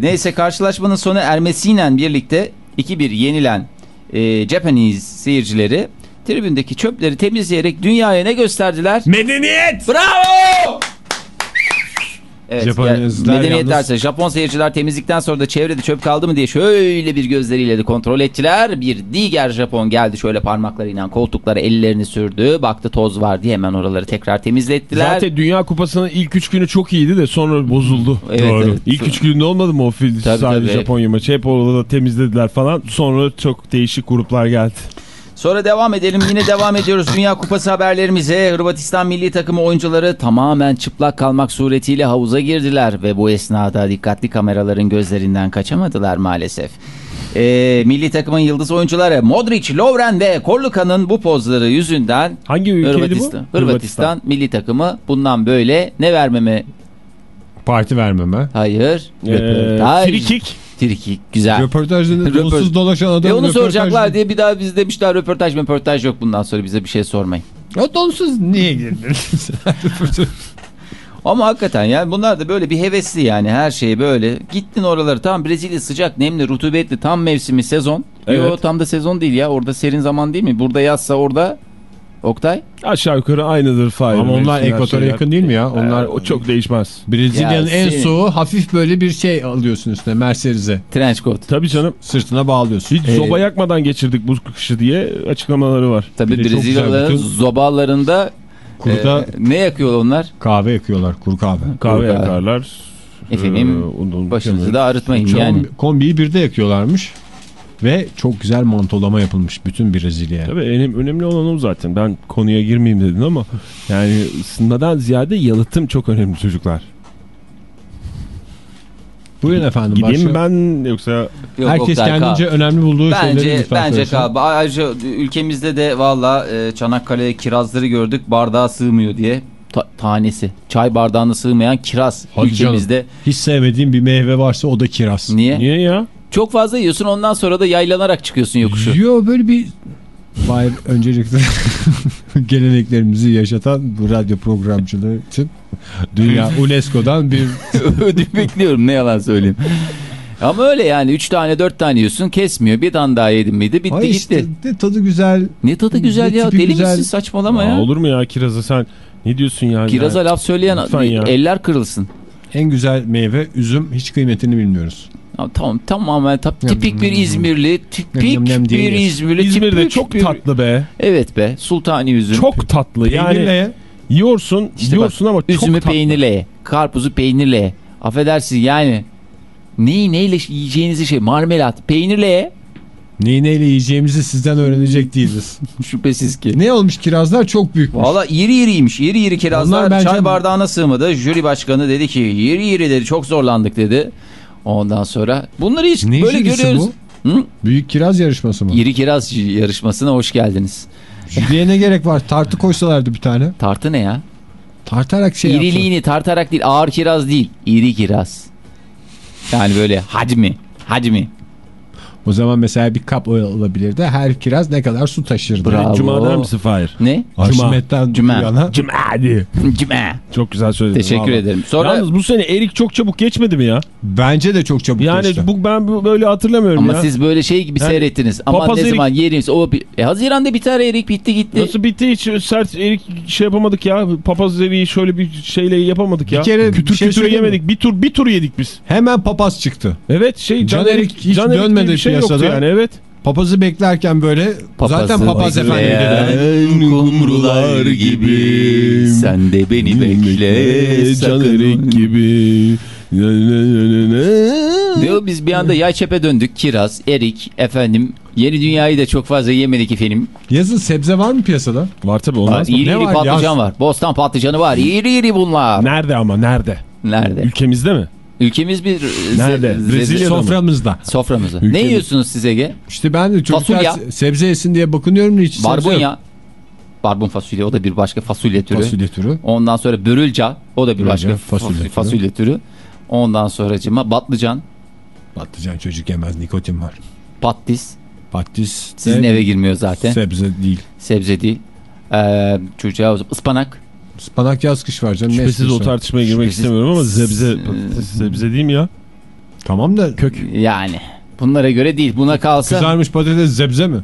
neyse karşılaşmanın sona ermesiyle birlikte 2-1 yenilen e, Japanese seyircileri tribündeki çöpleri temizleyerek dünyaya ne gösterdiler? Medeniyet! Bravo! Evet, Japonezler ya, medeniyet yalnız- dersi. Japon seyirciler temizlikten sonra da çevrede çöp kaldı mı diye şöyle bir gözleriyle de kontrol ettiler. Bir diğer Japon geldi şöyle parmaklarıyla koltuklara ellerini sürdü. Baktı toz var diye hemen oraları tekrar temizlettiler. Zaten Dünya Kupası'nın ilk 3 günü çok iyiydi de sonra bozuldu. Evet, Doğru. evet. İlk 3 günde olmadı mı o fil Tabii, sahibi tabii. Japonya maçı? Hep orada temizlediler falan. Sonra çok değişik gruplar geldi. Sonra devam edelim. Yine devam ediyoruz Dünya Kupası haberlerimize. Hırvatistan milli takımı oyuncuları tamamen çıplak kalmak suretiyle havuza girdiler ve bu esnada dikkatli kameraların gözlerinden kaçamadılar maalesef. Ee, milli takımın yıldız oyuncuları Modric, Lovren ve Korluka'nın bu pozları yüzünden Hangi ülkeydi Hırvatistan, bu? Hırvatistan milli takımı bundan böyle ne vermeme? Parti vermeme. Hayır. Ee, Röportaj. free kick. Frikik. Güzel. Röportajda Röportaj- donsuz dolaşan adam. E onu röportaj- soracaklar diye bir daha biz demişler röportaj röportaj yok bundan sonra bize bir şey sormayın. O donsuz niye girdin? Ama hakikaten yani bunlar da böyle bir hevesli yani her şey böyle. Gittin oraları tam Brezilya sıcak, nemli, rutubetli tam mevsimi sezon. Yo Evet. tam da sezon değil ya orada serin zaman değil mi? Burada yazsa orada Oktay. Aşağı yukarı aynıdır Fahir. Ama onlar ekvatora yakın değil mi ya? Onlar Ee, o çok değişmez. Brezilya'nın Ya en soğuğu hafif böyle bir şey alıyorsun üstüne Mercedes'e. Trench coat. Tabii canım. Sırtına bağlıyorsun. Hiç Ee, soba yakmadan geçirdik bu kışı diye açıklamaları var. Tabii Bir de Brezilyalıların zobalarında Kuruda e, ne yakıyor onlar? kahve yakıyorlar. Kuru kahve. Kahve Kuru kahve. yakarlar. Efendim, Ee, Başınızı da ağrıtmayın yani. Kombiyi birde yakıyorlarmış. Ve çok güzel mantolama yapılmış bütün Brezilya'ya. Tabii en önemli olan o zaten. Ben konuya girmeyeyim dedin ama yani ısınmadan ziyade yalıtım çok önemli çocuklar. Buyurun efendim. Gideyim başka- ben yoksa Yok, Herkes Oktay, kendince kal. önemli bulduğu şeyleri Bence lütfen bence kal. Ayrıca ülkemizde de valla e, Çanakkale kirazları gördük bardağa sığmıyor diye. Ta- tanesi. Çay bardağına sığmayan kiraz Hadi ülkemizde. Hiç sevmediğim bir meyve varsa o da kiraz. Niye? niye ya? Çok fazla yiyorsun ondan sonra da yaylanarak çıkıyorsun yokuşu. Yo böyle bir Hayır öncelikle geleneklerimizi yaşatan bu radyo programcılığı için Dünya UNESCO'dan bir Ödül bekliyorum ne yalan söyleyeyim. Ama öyle yani 3 tane 4 tane yiyorsun kesmiyor. Bir tane daha yedim miydi bitti Ay gitti. işte de tadı güzel. Ne tadı güzel ne ya deli güzel. misin saçmalama Aa, ya. olur mu ya kiraza sen ne diyorsun ya? Kiraza laf söyleyen ya. eller kırılsın. En güzel meyve üzüm hiç kıymetini bilmiyoruz. Ya Tamam tamamen ta- tipik bir İzmirli, tipik Nem nem bir. İzmirli. İzmir'de tipik çok bir- tatlı be. Evet be sultani üzüm. Çok tatlı. Yani Peynirle yiyorsun, İşte yiyorsun bak, ama çok üzümü tatlı. peynirle karpuzu peynirle. Affedersin yani neyi neyle yiyeceğinizi şey marmelat peynirle. Neyi neyle yiyeceğimizi sizden öğrenecek değiliz. Şüphesiz ki. ne olmuş kirazlar çok büyükmüş. Valla iri iriymiş. İri iri kirazlar Onlar bence- çay bardağına sığmadı. Jüri başkanı dedi ki iri iri dedi çok zorlandık dedi. Ondan sonra bunları hiç Ne böyle görüyoruz. Hı? Büyük kiraz yarışması mı? İri kiraz yarışmasına hoş geldiniz. Jüriye ne gerek var? Tartı koysalardı bir tane. Tartı ne ya? Tartarak şey. İriliğini tartarak değil ağır kiraz değil. İri kiraz. Yani böyle hacmi. Hacmi. O zaman mesela bir kap olabilirdi. Her kiraz ne kadar su taşırdı. Bravo. Cuma der misin Fahir? Ne? Arşimet'ten Cuma. bu yana. Cuma'di. Cime. Çok güzel söyledin. Teşekkür vallahi. ederim. Sonra Yalnız bu sene erik çok çabuk geçmedi mi ya? Bence de çok çabuk Yani geçti. bu ben böyle hatırlamıyorum ama ya. siz böyle şey gibi Yani seyrettiniz. Ama papaz ne erik- zaman yeriniz o bir... E, Haziran'da biter erik bitti gitti. Nasıl bitti hiç sert erik şey yapamadık ya. Papaz eriği şöyle bir şeyle yapamadık ya. Bir kere kütür bir şey kütür söyleyeyim mi? yemedik. Bir tur bir tur yedik biz. Hemen papaz çıktı. Evet şey Can can, erik erik hiç can erik diye dönmedi bir yoktu piyasada. yani evet. Papazı beklerken böyle zaten papaz efendi dedi. kumrular gibi sen de beni bekle can erik gibi. Diyor biz bir anda yay çepe döndük. Kiraz, erik, efendim yeni dünyayı da çok fazla yemedik efendim. Yazın sebze var mı piyasada? Var tabii Var, olmaz mı? iri iri var? patlıcan Yaz. var. Bostan patlıcanı var. İri iri bunlar. Nerede ama nerede? Nerede? Ülkemizde mi? Ülkemiz bir Nerede? ze- Brezilya'da mı? Soframızda. Soframızda. Ülkemiz- Ne yiyorsunuz siz Ege? İşte ben de çocuklar Fasulye. se- sebze yesin diye bakınıyorum da hiç. Barbunya. Barbun fasulye o da bir başka fasulye türü. Fasulye türü. Ondan sonra börülca o da bir Börülce, başka fasulye fasulye, türü. fasulye türü. Ondan sonra cima batlıcan, Patlıcan çocuk yemez nikotin var. pattis. Patis Sizin eve girmiyor zaten. sebze değil. Sebze değil. Ee, çocuğa o zaman ıspanak. Ispanak yaz kış var canım. Şüphesiz o tartışmaya girmek Şüphesiz- istemiyorum ama zebze sebze değil mi ya? Tamam da Kök. Yani bunlara göre değil. Buna kalsa kızarmış patates sebze mi?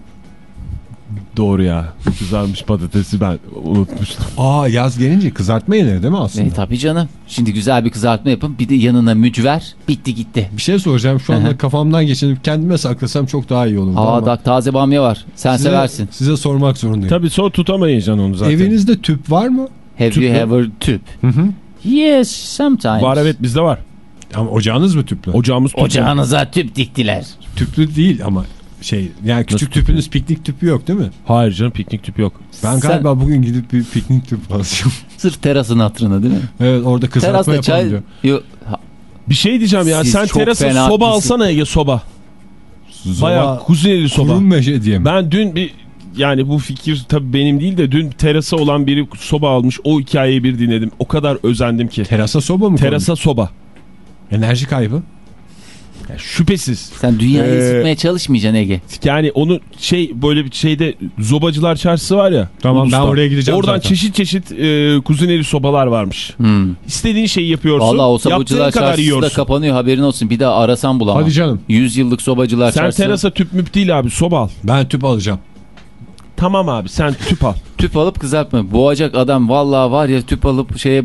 Doğru ya. Kızarmış patatesi ben unutmuştum. Aa yaz gelince kızartma yenir değil mi aslında? e, tabii canım. Şimdi güzel bir kızartma yapın. Bir de yanına mücver. Bitti gitti. Bir şey soracağım. Şu anda kafamdan geçirip kendime saklasam çok daha iyi olurdu. Aa da taze bamya var. Sen size, seversin. Size sormak zorundayım. Tabii sonra tutamayacaksın onu zaten. Evinizde tüp var mı? Have Tüp you ever tüp? Hı hı. Yes, sometimes. Var evet bizde var. Ama ocağınız mı tüplü? Ocağımız tüp. Ocağınıza tüp diktiler. Tüplü değil ama şey yani küçük Nasıl tüpünüz piknik tüpü yok değil mi? Hayır canım piknik tüp yok. Ben Sen- galiba bugün gidip bir piknik tüpü alacağım. Sırf terasın hatırına değil mi? evet orada kızartma Terasta yapalım çay... diyor. Yo, ha, Bir şey diyeceğim ya Siz sen terasa soba pislik. alsana Ege soba. Zoba, Bayağı kuzineli soba. Kurum meşe diye mi? Ben dün bir yani bu fikir tabii benim değil de dün terasa olan biri soba almış. O hikayeyi bir dinledim. O kadar özendim ki. Terasa soba mı Terasa soba. koymuş? Enerji kaybı. Yani şüphesiz. sen dünyayı Ee, ısıtmaya çalışmayacaksın Ege. Yani onu şey böyle bir şeyde zobacılar çarşısı var ya. Tamam, Ulus'ta. ben oraya gideceğim Oradan zaten. çeşit çeşit e, kuzineli sobalar varmış. Hmm. İstediğin şeyi yapıyorsun. Valla o sobacılar çarşısı da yiyorsun. kapanıyor haberin olsun. Bir daha arasan bulamam. Hadi canım. 100 yıllık sobacılar Sen çarşısı. terasa tüp müp değil abi soba al. Ben tüp alacağım. Tamam abi sen tüp al. Tüp alıp kızartma. Boğacak adam vallahi var ya tüp alıp şeye...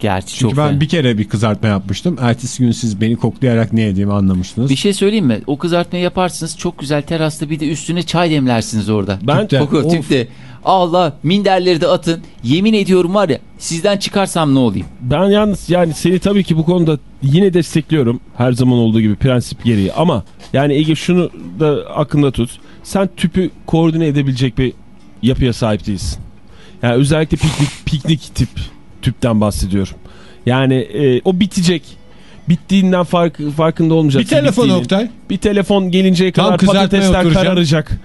Gerçi Çünkü çok ben fena. bir kere bir kızartma yapmıştım. Ertesi gün siz beni koklayarak ne yediğimi anlamıştınız. Bir şey söyleyeyim mi? O kızartmayı yaparsınız çok güzel terasta bir de üstüne çay demlersiniz orada. Ben Tüpte. Koku tüpte. Allah minderleri de atın. Yemin ediyorum var ya sizden çıkarsam ne olayım? Ben yalnız yani seni tabii ki bu konuda yine destekliyorum. Her zaman olduğu gibi prensip gereği. Ama yani Ege şunu da aklında tut. Sen tüpü koordine edebilecek bir yapıya sahip değilsin. Yani özellikle piknik, piknik tip tüpten bahsediyorum. Yani e, o bitecek. Bittiğinden fark, farkında bir olmayacaksın. telefon bittiğini. Oktay. Bir telefon gelinceye Tam kadar kızartmaya patatesler kararacak.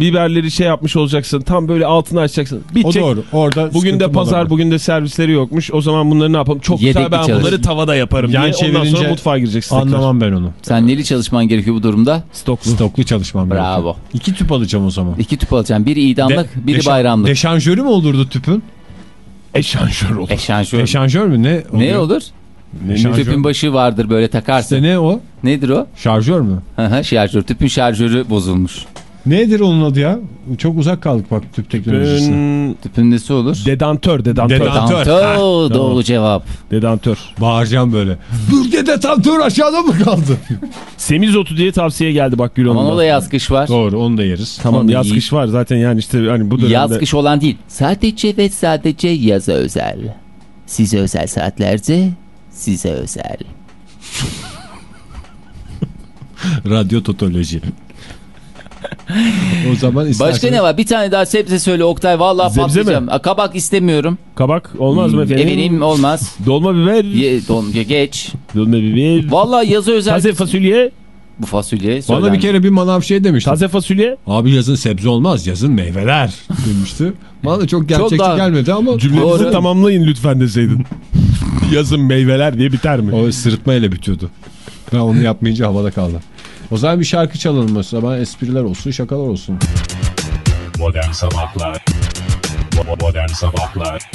Biberleri şey yapmış olacaksın. Tam böyle altını açacaksın. O Bitecek. doğru. Orada Bugün de pazar, olabilir. bugün de servisleri yokmuş. O zaman bunları ne yapalım? Çok Yedekli güzel ben çalış. bunları tavada yaparım Yan diye. Ondan sonra mutfağa gireceksin tekrar. Anlamam ben onu. Sen neli çalışman gerekiyor bu durumda? Stoklu. Stoklu çalışmam Bravo. gerekiyor. İki tüp alacağım o zaman. İki tüp alacaksın. Biri idamlık, De- biri deşan- bayramlık. Deşanjörü mü olurdu tüpün? Eşanjör olur. Eşanjör. Deşanjör mü? Ne Ne oluyor? olur? Ne şarjör? Tüpün başı vardır böyle takarsın. İşte ne o? Nedir o? Şarjör mü? Hı hı, şarjör. Tüpün şarjörü bozulmuş. Nedir onun adı ya? Çok uzak kaldık bak tüp teknolojisine. Tüpün nesi olur? dedantör, dedantör. Dedan- Dedantör. Dantör. Doğru cevap. Dedantör. Bağıracağım böyle. Dur dede tantör aşağıda mı kaldı? Semizotu diye tavsiye geldi bak Gül Ama Hanım'dan. o da yaz kış var. Doğru onu da yeriz. Tamam Onu yaz iyi. kış var zaten yani işte hani bu dönemde. Yaz kış olan değil. Sadece ve sadece yaza özel. Size özel saatlerde size özel. Radyo totoloji. o zaman isterseniz... Başka ne var? Bir tane daha sebze söyle Oktay. Vallahi Sebze patlayacağım. mi? Kabak istemiyorum. Kabak olmaz mı efendim? Efendim olmaz. Dolma biber. Ye, ye, geç. Dolma biber. Vallahi yazı özel. Taze fasulye. Bu fasulye Bana söylen- bir kere bir manav şey demişti. Taze fasulye. Abi yazın sebze olmaz yazın meyveler demişti. Bana da çok gerçekçi daha- gelmedi ama Cümlenizi Doğru. tamamlayın lütfen deseydin. Yazın meyveler diye biter mi? o sırıtmayla bitiyordu. Ben onu yapmayınca havada kaldı. O zaman bir şarkı çalalım mesela. Ben espriler olsun şakalar olsun. Modern Sabahlar Modern Sabahlar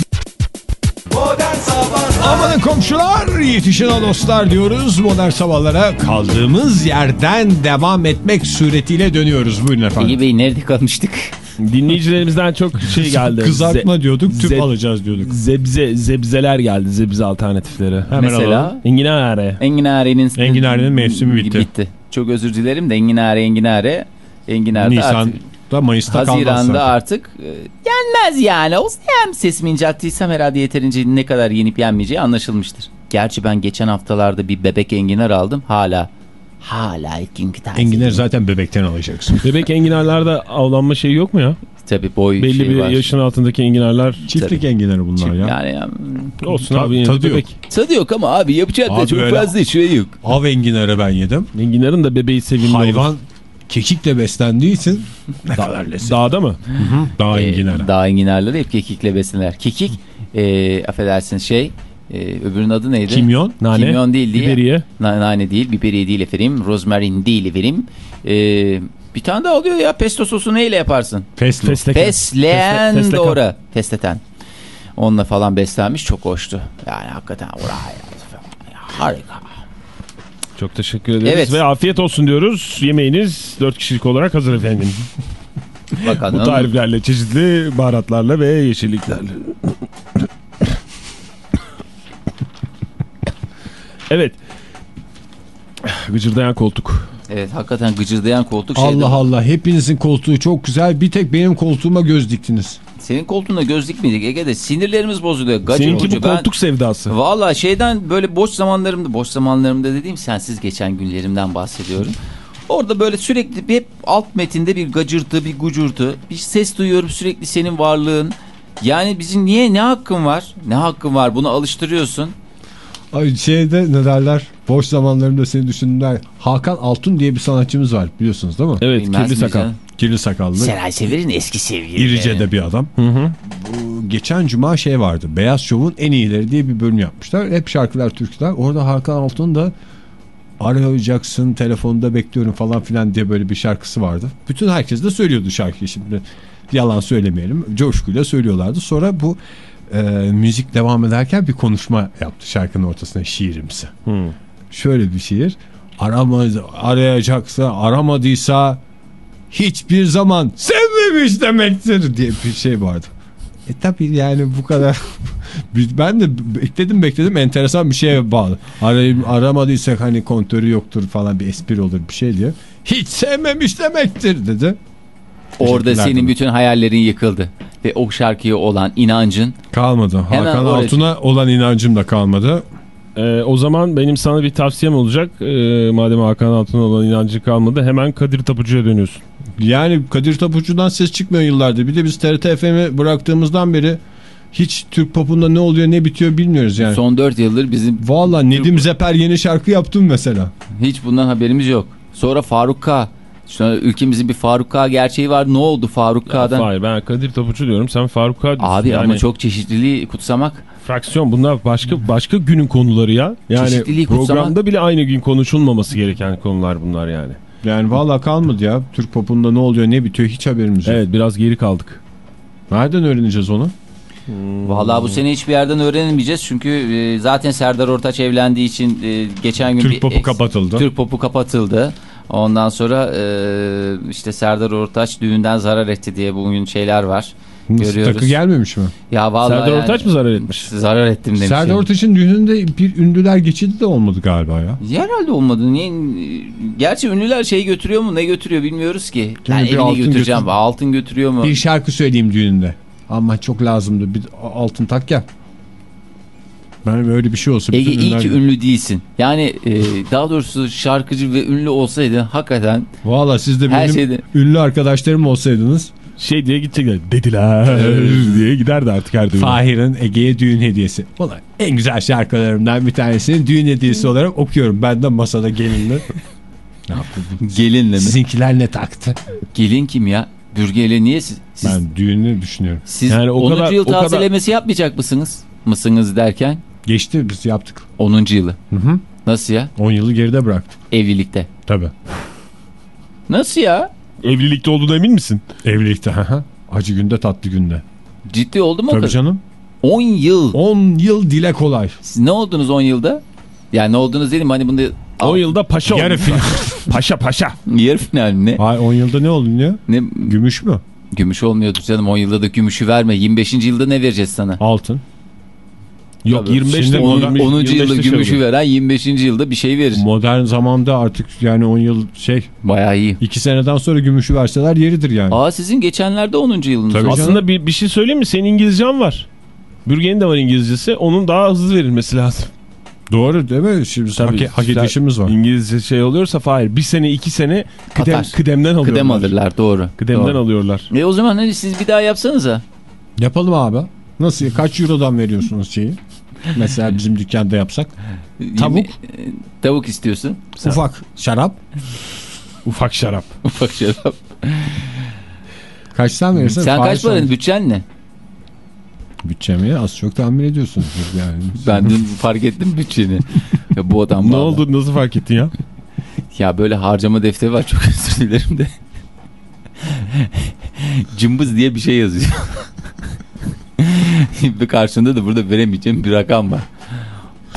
Modern Sabahlar Amanın komşular yetişin ha dostlar diyoruz. Modern sabahlara kaldığımız yerden devam etmek suretiyle dönüyoruz. Buyurun efendim. Ege Bey nerede kalmıştık? Dinleyicilerimizden çok şey geldi. Kızartma Ze- diyorduk tüp ze- alacağız diyorduk. Zebze, zebzeler geldi. Zebze alternatifleri. Hemen Mesela? alalım. Enginare. Enginari'nin Enginari'nin mevsimi bitti. bitti. Çok özür dilerim de Enginari Enginari'de artık Nisan'da Mayıs'ta Haziran'da artık e, yenmez yani. O hem sesimi incelttiysem herhalde yeterince ne kadar yenip yenmeyeceği anlaşılmıştır. Gerçi ben geçen haftalarda bir bebek enginar aldım. Hala hala ilk günkü tarzı. Enginar zaten bebekten alacaksın. Bebek enginarlarda avlanma şeyi yok mu ya? Tabii boy Belli şey bir var. yaşın altındaki enginarlar Çiftlik enginarı bunlar ya. Yani ya, olsun Ta- abi. tadı yok. bebek. tadı yok ama abi yapacak da Abi çok öyle- fazla şey yok. Av enginarı ben yedim. Enginarın da bebeği sevimli olur. Hayvan kekikle beslendiği için ne kadar lezzetli. Dağda mı? Dağ Ee, enginarı. dağ enginarları hep kekikle beslenirler. Kekik e, affedersin şey e, öbürünün adı neydi? Kimyon. Nane. Kimyon değil diye. Biberiye. Na- nane değil, biberiye değil efendim. Rozmarin değil efendim. Ee, bir tane daha oluyor ya. Pesto sosu neyle yaparsın? Feslo. Fesleğen. Fesleğen Fesle- fesleğen. doğru. Fesleten. Onunla falan beslenmiş çok hoştu. Yani hakikaten oraya. Harika. Çok teşekkür ederiz Evet. ve afiyet olsun diyoruz. Yemeğiniz 4 kişilik olarak hazır efendim. Bakalım. Bu tariflerle, çeşitli baharatlarla ve yeşilliklerle. evet. Gıcırdayan koltuk. Evet hakikaten gıcırdayan koltuk şeydi. Allah Allah hepinizin koltuğu çok güzel. Bir tek benim koltuğuma göz diktiniz. Senin koltuğunda göz dikmedik Ege'de. Sinirlerimiz bozuluyor. Gacır Seninki bu ucu. Ben- koltuk sevdası. Valla şeyden böyle boş zamanlarımda, boş zamanlarımda dediğim sensiz geçen günlerimden bahsediyorum. Orada böyle sürekli bir hep alt metinde bir gacırtı, bir gucurtu, bir ses duyuyorum sürekli senin varlığın. Yani bizim niye ne hakkın var? Ne hakkın var? Bunu alıştırıyorsun. Ay şeyde ne derler? Boş zamanlarımda seni düşündüler. Hakan Altun diye bir sanatçımız var biliyorsunuz değil mi? Evet, Bilmez kirli sakal. ya? Kirli sakallı. Seray Sever'in eski sevgili. İrice'de bir adam. Hı hı. Bu geçen cuma şey vardı. Beyaz Şov'un en iyileri diye bir bölüm yapmışlar. Hep şarkılar, türküler. Orada Hakan Altun da arayacaksın telefonda bekliyorum falan filan diye böyle bir şarkısı vardı. Bütün herkes de söylüyordu şarkıyı şimdi. Yalan söylemeyelim. Coşkuyla söylüyorlardı. Sonra bu e, müzik devam ederken bir konuşma yaptı şarkının ortasına şiirimsi. Hı. Şöyle bir şiir. Arama, arayacaksa aramadıysa hiçbir zaman sevmemiş demektir diye bir şey vardı. E tabi yani bu kadar. ben de bekledim bekledim enteresan bir şeye bağlı. Arayıp aramadıysak hani kontörü yoktur falan bir espri olur bir şey diye. Hiç sevmemiş demektir dedi. Orada senin bütün hayallerin yıkıldı. Ve o şarkıya olan inancın. Kalmadı. Hemen Hakan oraya- Altun'a olan inancım da kalmadı. Ee, o zaman benim sana bir tavsiyem olacak. Ee, madem Hakan Altun'a olan inancı kalmadı hemen Kadir Tapucu'ya dönüyorsun. Yani Kadir Tapucu'dan ses çıkmıyor yıllardır. Bir de biz TRT FM'i bıraktığımızdan beri hiç Türk popunda ne oluyor ne bitiyor bilmiyoruz yani. Son 4 yıldır bizim Valla Nedim Zeper yeni şarkı yaptım mesela. hiç bundan haberimiz yok. Sonra Faruk K. Sonra ülkemizin bir Faruk K gerçeği var. Ne oldu Faruk K'dan? Hayır ben Kadir Tapucu diyorum sen Faruk K diyorsun. Abi yani, ama çok çeşitliliği kutsamak. Fraksiyon bunlar başka başka günün konuları ya. Yani Çeşitliliği kutsamak- programda bile aynı gün konuşulmaması gereken konular bunlar yani. Yani valla kalmadı ya. Türk popunda ne oluyor ne bitiyor hiç haberimiz yok. Evet biraz geri kaldık. Nereden öğreneceğiz onu? Vallahi bu sene hiçbir yerden öğrenemeyeceğiz çünkü e, zaten Serdar Ortaç evlendiği için e, geçen gün Türk bir popu kapatıldı. Türk popu kapatıldı. Ondan sonra e, işte Serdar Ortaç düğünden zarar etti diye bugün şeyler var. Görüyoruz. Takı gelmemiş mi? Ya vallahi Serdar yani- Ortaç mı zarar etmiş? Zarar ettim demiş. Serdar yani. Ortaç'ın düğününde bir ünlüler geçidi de olmadı galiba ya. Herhalde olmadı. Niye? Gerçi ünlüler şey götürüyor mu ne götürüyor bilmiyoruz ki. Ben bir evine altın götüreceğim. götür- Altın götürüyor mu? Bir şarkı söyleyeyim düğünde. Ama çok lazımdı. Bir altın tak ya. Ben böyle bir şey olsa. Ege iyi ki ünlü değilsin. Yani e, daha doğrusu şarkıcı ve ünlü olsaydı hakikaten Valla siz de benim şeyde- ünlü arkadaşlarım olsaydınız. Şey diye gidecekler. Dediler diye giderdi artık her düğüne. Fahir'in Ege'ye düğün hediyesi. Valla en güzel şarkılarımdan bir tanesini düğün hediyesi olarak okuyorum. Ben de masada gelinle. ne yaptım? gelinle mi? Sizinkiler ne taktı? Gelin kim ya? Bürgeyle niye siz? Siz, Ben düğünü düşünüyorum. siz Yani o 10. kadar- yıl o kadar- tazelemesi yapmayacak mısınız? Mısınız derken? Geçti biz yaptık. 10. yılı. Hı hı. Nasıl ya? 10 yılı geride bıraktık. Evlilikte. Tabii. Nasıl ya? Evlilikte olduğuna emin misin? Evlilikte. Acı günde tatlı günde. Ciddi oldu mu Tabii kadar? canım. 10 yıl. 10 yıl dile kolay. Siz ne oldunuz 10 yılda? Yani ne oldunuz dedim hani bunda 10 yılda paşa oldu. Yarı final. paşa paşa. yarı final mi ne? Ay 10 yılda ne oldu ya? ne? Gümüş mü? Gümüş olmuyordur canım 10 yılda da gümüşü verme. 25. yılda ne vereceğiz sana? Altın. Yok Tabii. 25'te Şimdi 10. 10. 10. yılda şey gümüşü oluyor. veren 25. yılda bir şey verir. Modern zamanda artık yani 10 yıl şey Bayağı iyi. 2 seneden sonra gümüşü verseler yeridir yani. Aa sizin geçenlerde 10. yılınız. Tabii canım. Aslında bir, bir şey söyleyeyim mi? Senin İngilizcen var. Bürgen'in de var İngilizcesi. Onun daha hızlı verilmesi lazım. Doğru değil mi? Şimdi Tabii, hak, hak edişimiz var. İngilizce şey oluyorsa hayır. Bir sene iki sene kıdem, Atar. kıdemden alıyorlar. Kıdem alırlar doğru. Kıdemden Doğru. alıyorlar. E o zaman hadi siz bir daha yapsanıza. Yapalım abi. Nasıl? Kaç eurodan veriyorsunuz şeyi? Mesela bizim dükkanda yapsak. Tavuk. E, Tavuk istiyorsun. Ufak şarap. Ufak şarap. Ufak şarap. Kaçtan verirsin? Sen kaç paranın bütçen ne? Bütçemi az çok tahmin ediyorsunuz yani. Ben dün fark ettim bütçeni. Ya bu adam Ne bağlı. oldu? Nasıl fark ettin ya? Ya böyle harcama defteri var çok özür dilerim de. Cımbız diye bir şey yazıyor. Ve karşında da burada veremeyeceğim bir rakam var.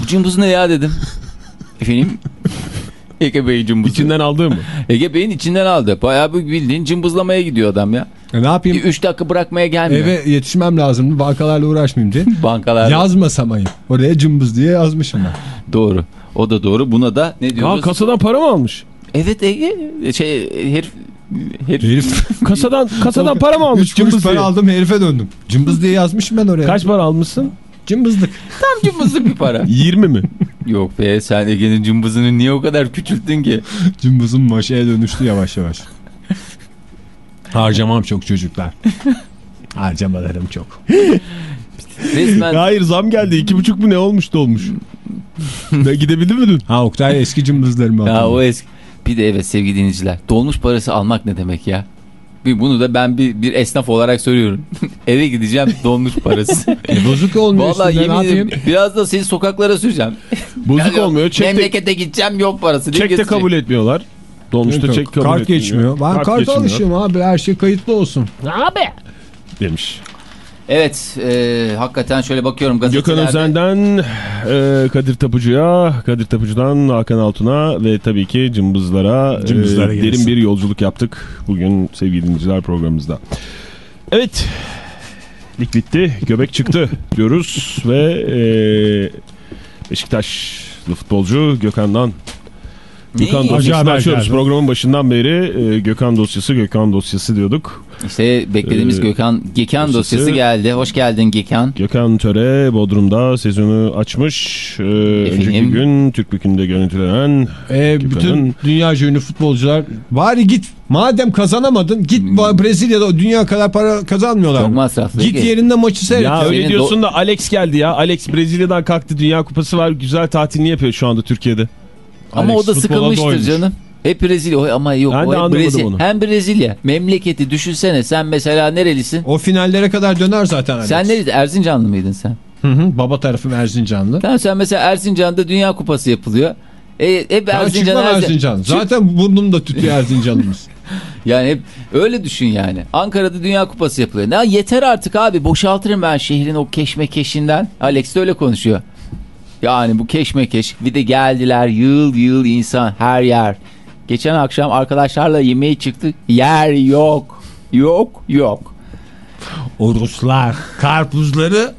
Bu cımbız ne ya dedim. Efendim? Ege Bey cımbızı. İçinden aldığı mı? Ege Bey'in içinden aldı. Bayağı bir bildiğin cımbızlamaya gidiyor adam ya. E ne yapayım? 3 dakika bırakmaya gelmiyor. Eve yetişmem lazımdı. Bankalarla uğraşmayayım diye. Bankalar. Yazmasam ayıp. Oraya cımbız diye yazmışım ben. Doğru. O da doğru. Buna da ne diyoruz? Aa, kasadan para mı almış? Evet Ege. Şey herif. Herif. Herif. Kasadan kasadan para mı almış? 3 kuruş Cımbız para diye. aldım herife döndüm. Cımbız diye yazmışım ben oraya. Kaç para almışsın? Cımbızlık. Tam cımbızlık bir para. 20 mi? Yok be sen Ege'nin cımbızını niye o kadar küçülttün ki? Cımbızın maşaya dönüştü yavaş yavaş. Harcamam çok çocuklar. Harcamalarım çok. Resmen Hayır zam geldi. 2,5 mu ne olmuş da olmuş. ben gidebildim mi dün? Ha Oktay eski cımbızlarımı ya o eski. Bir de evet sevgili dinleyiciler. Dolmuş parası almak ne demek ya? Bir bunu da ben bir, bir esnaf olarak söylüyorum. Eve gideceğim dolmuş parası. E, bozuk olmuyor ne yemin ederim biraz da seni sokaklara süreceğim. Bozuk Ya, olmuyor. Çek de, Memlekete gideceğim yok parası. çek de kabul etmiyorlar. Dolmuşta Yok, çek kabul kart etmiyor. geçmiyor. Ben Kart geçmiyor alışığım abi. Her şey kayıtlı olsun. Demiş. Evet e, hakikaten şöyle bakıyorum Gökhan gazetelerde. Özen'den e, Kadir Tapucu'ya, Kadir Tapucu'dan Hakan Altun'a ve tabii ki Cımbızlara, Cımbızlara e, derin bir yolculuk yaptık bugün sevgili dinleyiciler programımızda. Evet, lig bitti, göbek çıktı diyoruz ve e, Beşiktaşlı futbolcu Gökhan'dan Gökhan dosyasını açıyoruz. geldi. Programın başından beri e, Gökhan dosyası, Gökhan dosyası diyorduk. İşte beklediğimiz Ee, Gökhan Gekan dosyası- dosyası geldi. Hoş geldin Gekan. Gökhan Töre Bodrum'da sezonu açmış. E, önceki gün Türkbükü'nde görüntülenen E, Gökhan'ın- bütün dünya ünlü futbolcular bari git madem kazanamadın git Hmm. Brezilya'da o dünya kadar para kazanmıyorlar. Çok masraflı. Git Ege. yerinde maçı seyret. Ya ya. öyle diyorsun da Alex geldi ya. Alex Brezilya'dan kalktı. Dünya Kupası var. Güzel tatilini yapıyor şu anda Türkiye'de. Ama Alex o da sıkılmıştır doymuş. canım. Hep Brezilya ama yok. Ben o hep Brezilya. onu. Hem Brezilya memleketi düşünsene sen mesela nerelisin? O finallere kadar döner zaten Alex. Sen nerelisin? Erzincanlı mıydın sen? Hı hı, baba tarafım Erzincanlı. Tamam sen mesela Erzincan'da Dünya Kupası yapılıyor. E, hep Ben Erzincan, çıkmam Erzincan. Erzincan. Çık- Zaten burnum da tütüyor Erzincanımız. Yani hep öyle düşün yani. Ankara'da Dünya Kupası yapılıyor. Ne yeter artık abi boşaltırım ben şehrin o keşmekeşinden. Alex de öyle konuşuyor. Yani bu keşmekeş bir de geldiler yığıl yığıl insan her yer. Geçen akşam arkadaşlarla yemeğe çıktık. Yer yok. Yok yok. O Ruslar karpuzları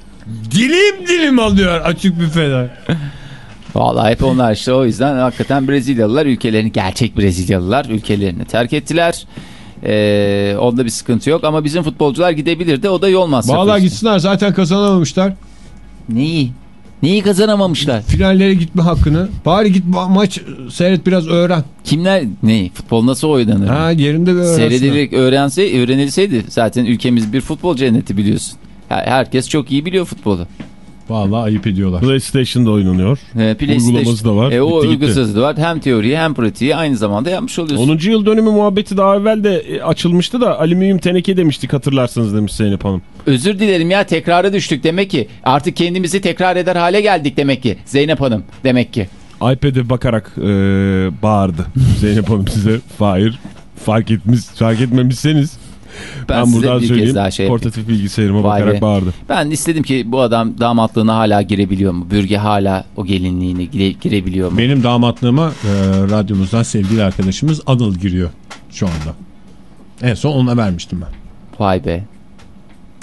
dilim dilim alıyor açık büfeden. Vallahi hep onlar işte o yüzden hakikaten Brezilyalılar ülkelerini gerçek Brezilyalılar ülkelerini terk ettiler. Ee, onda bir sıkıntı yok ama bizim futbolcular gidebilirdi o da yol masrafı. Vallahi gitsinler zaten kazanamamışlar. Neyi? Neyi kazanamamışlar? Finallere gitme hakkını. Bari git ma- maç seyret biraz öğren. Kimler? Ne? Futbol nasıl oynanır? Ha yerinde bir öğrensinler. Seyredilerek öğrense, öğrenilseydi zaten ülkemiz bir futbol cenneti biliyorsun. Her- Herkes çok iyi biliyor futbolu. Vallahi ayıp ediyorlar. PlayStation'da oynanıyor. Ee, PlayStation- Uygulaması da var. E, o gitti. uygulaması da var. Hem teoriyi hem pratiği aynı zamanda yapmış oluyorsun. 10. yıl dönümü muhabbeti daha evvel de e, açılmıştı da alüminyum teneke demiştik hatırlarsınız demiş Zeynep Hanım. Özür dilerim ya tekrara düştük demek ki. Artık kendimizi tekrar eder hale geldik demek ki. Zeynep Hanım demek ki. iPad'e bakarak e, bağırdı Zeynep Hanım size. Hayır fark, etmiş, fark etmemişseniz Ben, ben, size buradan bir kez söyleyeyim daha şey yapayım. portatif bilgisayarıma Vay bakarak be. bağırdı. Ben istedim ki bu adam damatlığına hala girebiliyor mu? Bürge hala o gelinliğine gire- girebiliyor mu? Benim damatlığıma e, radyomuzdan sevgili arkadaşımız Anıl giriyor şu anda. En son ona vermiştim ben. Vay be.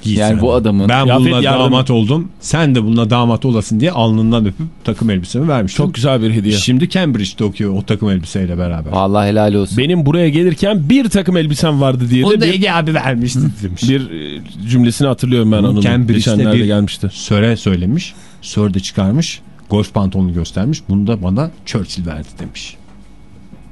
Giysin Yani bu adamın- Ben bununla yardımı. damat oldum. Sen de bununla damat olasın diye alnından öpüp takım elbisemi vermiştim. Çok güzel bir hediye. Şimdi Cambridge'de okuyor o takım elbiseyle beraber. Vallahi helal olsun. Benim buraya gelirken bir takım elbisem vardı diye de Onu da bir, Ege abi vermişti demiş. bir e, cümlesini hatırlıyorum ben Anıl'ın. Cambridge'de bir gelmişti. Söre söylemiş. Sör de çıkarmış. Golf pantolonu göstermiş. Bunu da bana Churchill verdi demiş.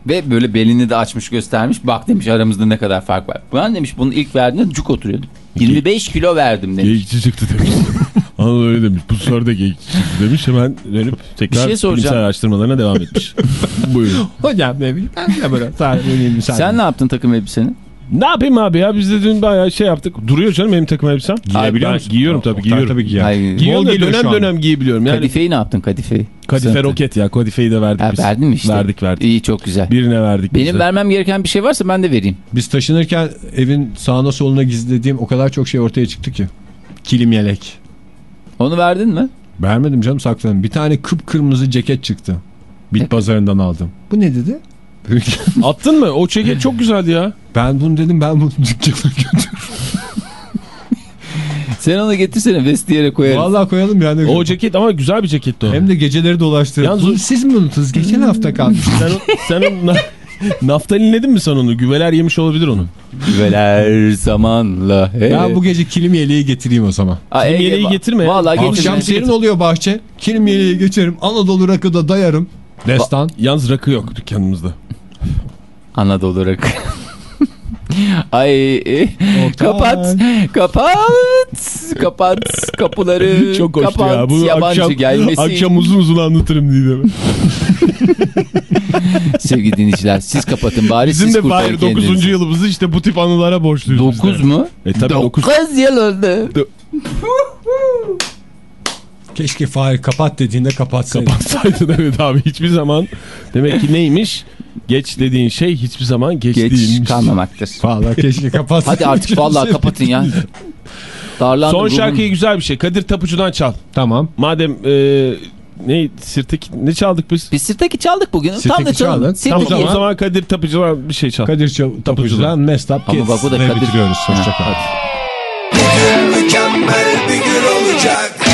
Ve böyle belini de açmış göstermiş. Bak demiş aramızda ne kadar fark var. Ben demiş bunu ilk verdiğinde cuk oturuyordu. 25 kilo verdim demiş. Geyikçi çıktı demiş. Anıl öyle demiş. Bu soruda geyikçi çıktı demiş. Hemen dönüp tekrar Bir şey bilimsel araştırmalarına devam etmiş. Buyurun. Hocam ne bileyim ben de böyle. Sen ne yaptın takım elbiseni? Ne yapayım abi ya biz de dün bayağı şey yaptık. Duruyor canım benim takım elbisem. Giyebiliyor musun? Giyiyorum tabii giyiyorum. Tabii. Giyiyorum Bol da dönem dönem giyebiliyorum. Yani Kadifeyi ne yaptın kadifeyi? kadife Sınıfta. roket ya kadifeyi de verdik Ha, biz. verdin mi işte? Verdik verdik. İyi çok güzel. Birine verdik Benim de. vermem gereken bir şey varsa ben de vereyim. Biz taşınırken evin sağına soluna gizlediğim o kadar çok şey ortaya çıktı ki. Kilim yelek. Onu verdin mi? Vermedim canım sakladım. Bir tane kıpkırmızı ceket çıktı. Bit pazarından aldım. Bu ne dedi? Attın mı? O ceket çok güzeldi ya. ben bunu dedim ben bunu dükkana götürürüm. Sen onu getirsene vestiyere koyarız. Vallahi koyalım yani. O ceket ama güzel bir ceketti o. Hem de geceleri dolaştı. Yalnız Bunu siz mi unuttunuz? Geçen hafta kalmış. sen, sen o na- naftalinledin mi sen onu? Güveler yemiş olabilir onu. Güveler zamanla. Hey. ben bu gece kilim yeleği getireyim o zaman. Aa, kilim Ege, yeleği getirme. Vallahi getirme. Akşam serin oluyor bahçe. Kilim yeleği geçerim. Anadolu rakıda dayarım. Destan. Yalnız rakı yok dükkanımızda. Anadolu olarak. Ay e, kapat kapat kapat kapıları Çok hoştu kapat ya. Bunu yabancı akşam, gelmesin. akşam uzun uzun anlatırım diye. Sevgili dinleyiciler siz kapatın bari Bizim siz de kurtarın Fahir 9. kendinizi. yılımızı işte bu tip anılara borçluyuz. biz de. 9 mu? E tabii 9. 9 yıl oldu. Keşke Fahir kapat dediğinde kapatsaydı. Kapatsaydın evet abi hiçbir zaman. Demek ki neymiş? Geç dediğin şey hiçbir zaman geç, Geç değilmiş. kalmamaktır. Vallahi keşke kapatsaydı. Hadi artık vallahi kapatın ya. Darlandım. Son ruhum. şarkıyı güzel bir şey. Kadir Tapucu'dan çal. Tamam. Madem e, ne sirtek ne çaldık biz? Biz Sirtaki çaldık bugün. Tam da çalalım. çaldık. Tamam o zaman Kadir Tapucu'dan bir şey çal. Kadir Çav- Tapucu'dan Mestap Ama bak bu da Kids. Kadir- bitiriyoruz. Hoşçakalın. hadi. Mükemmel bir gün olacak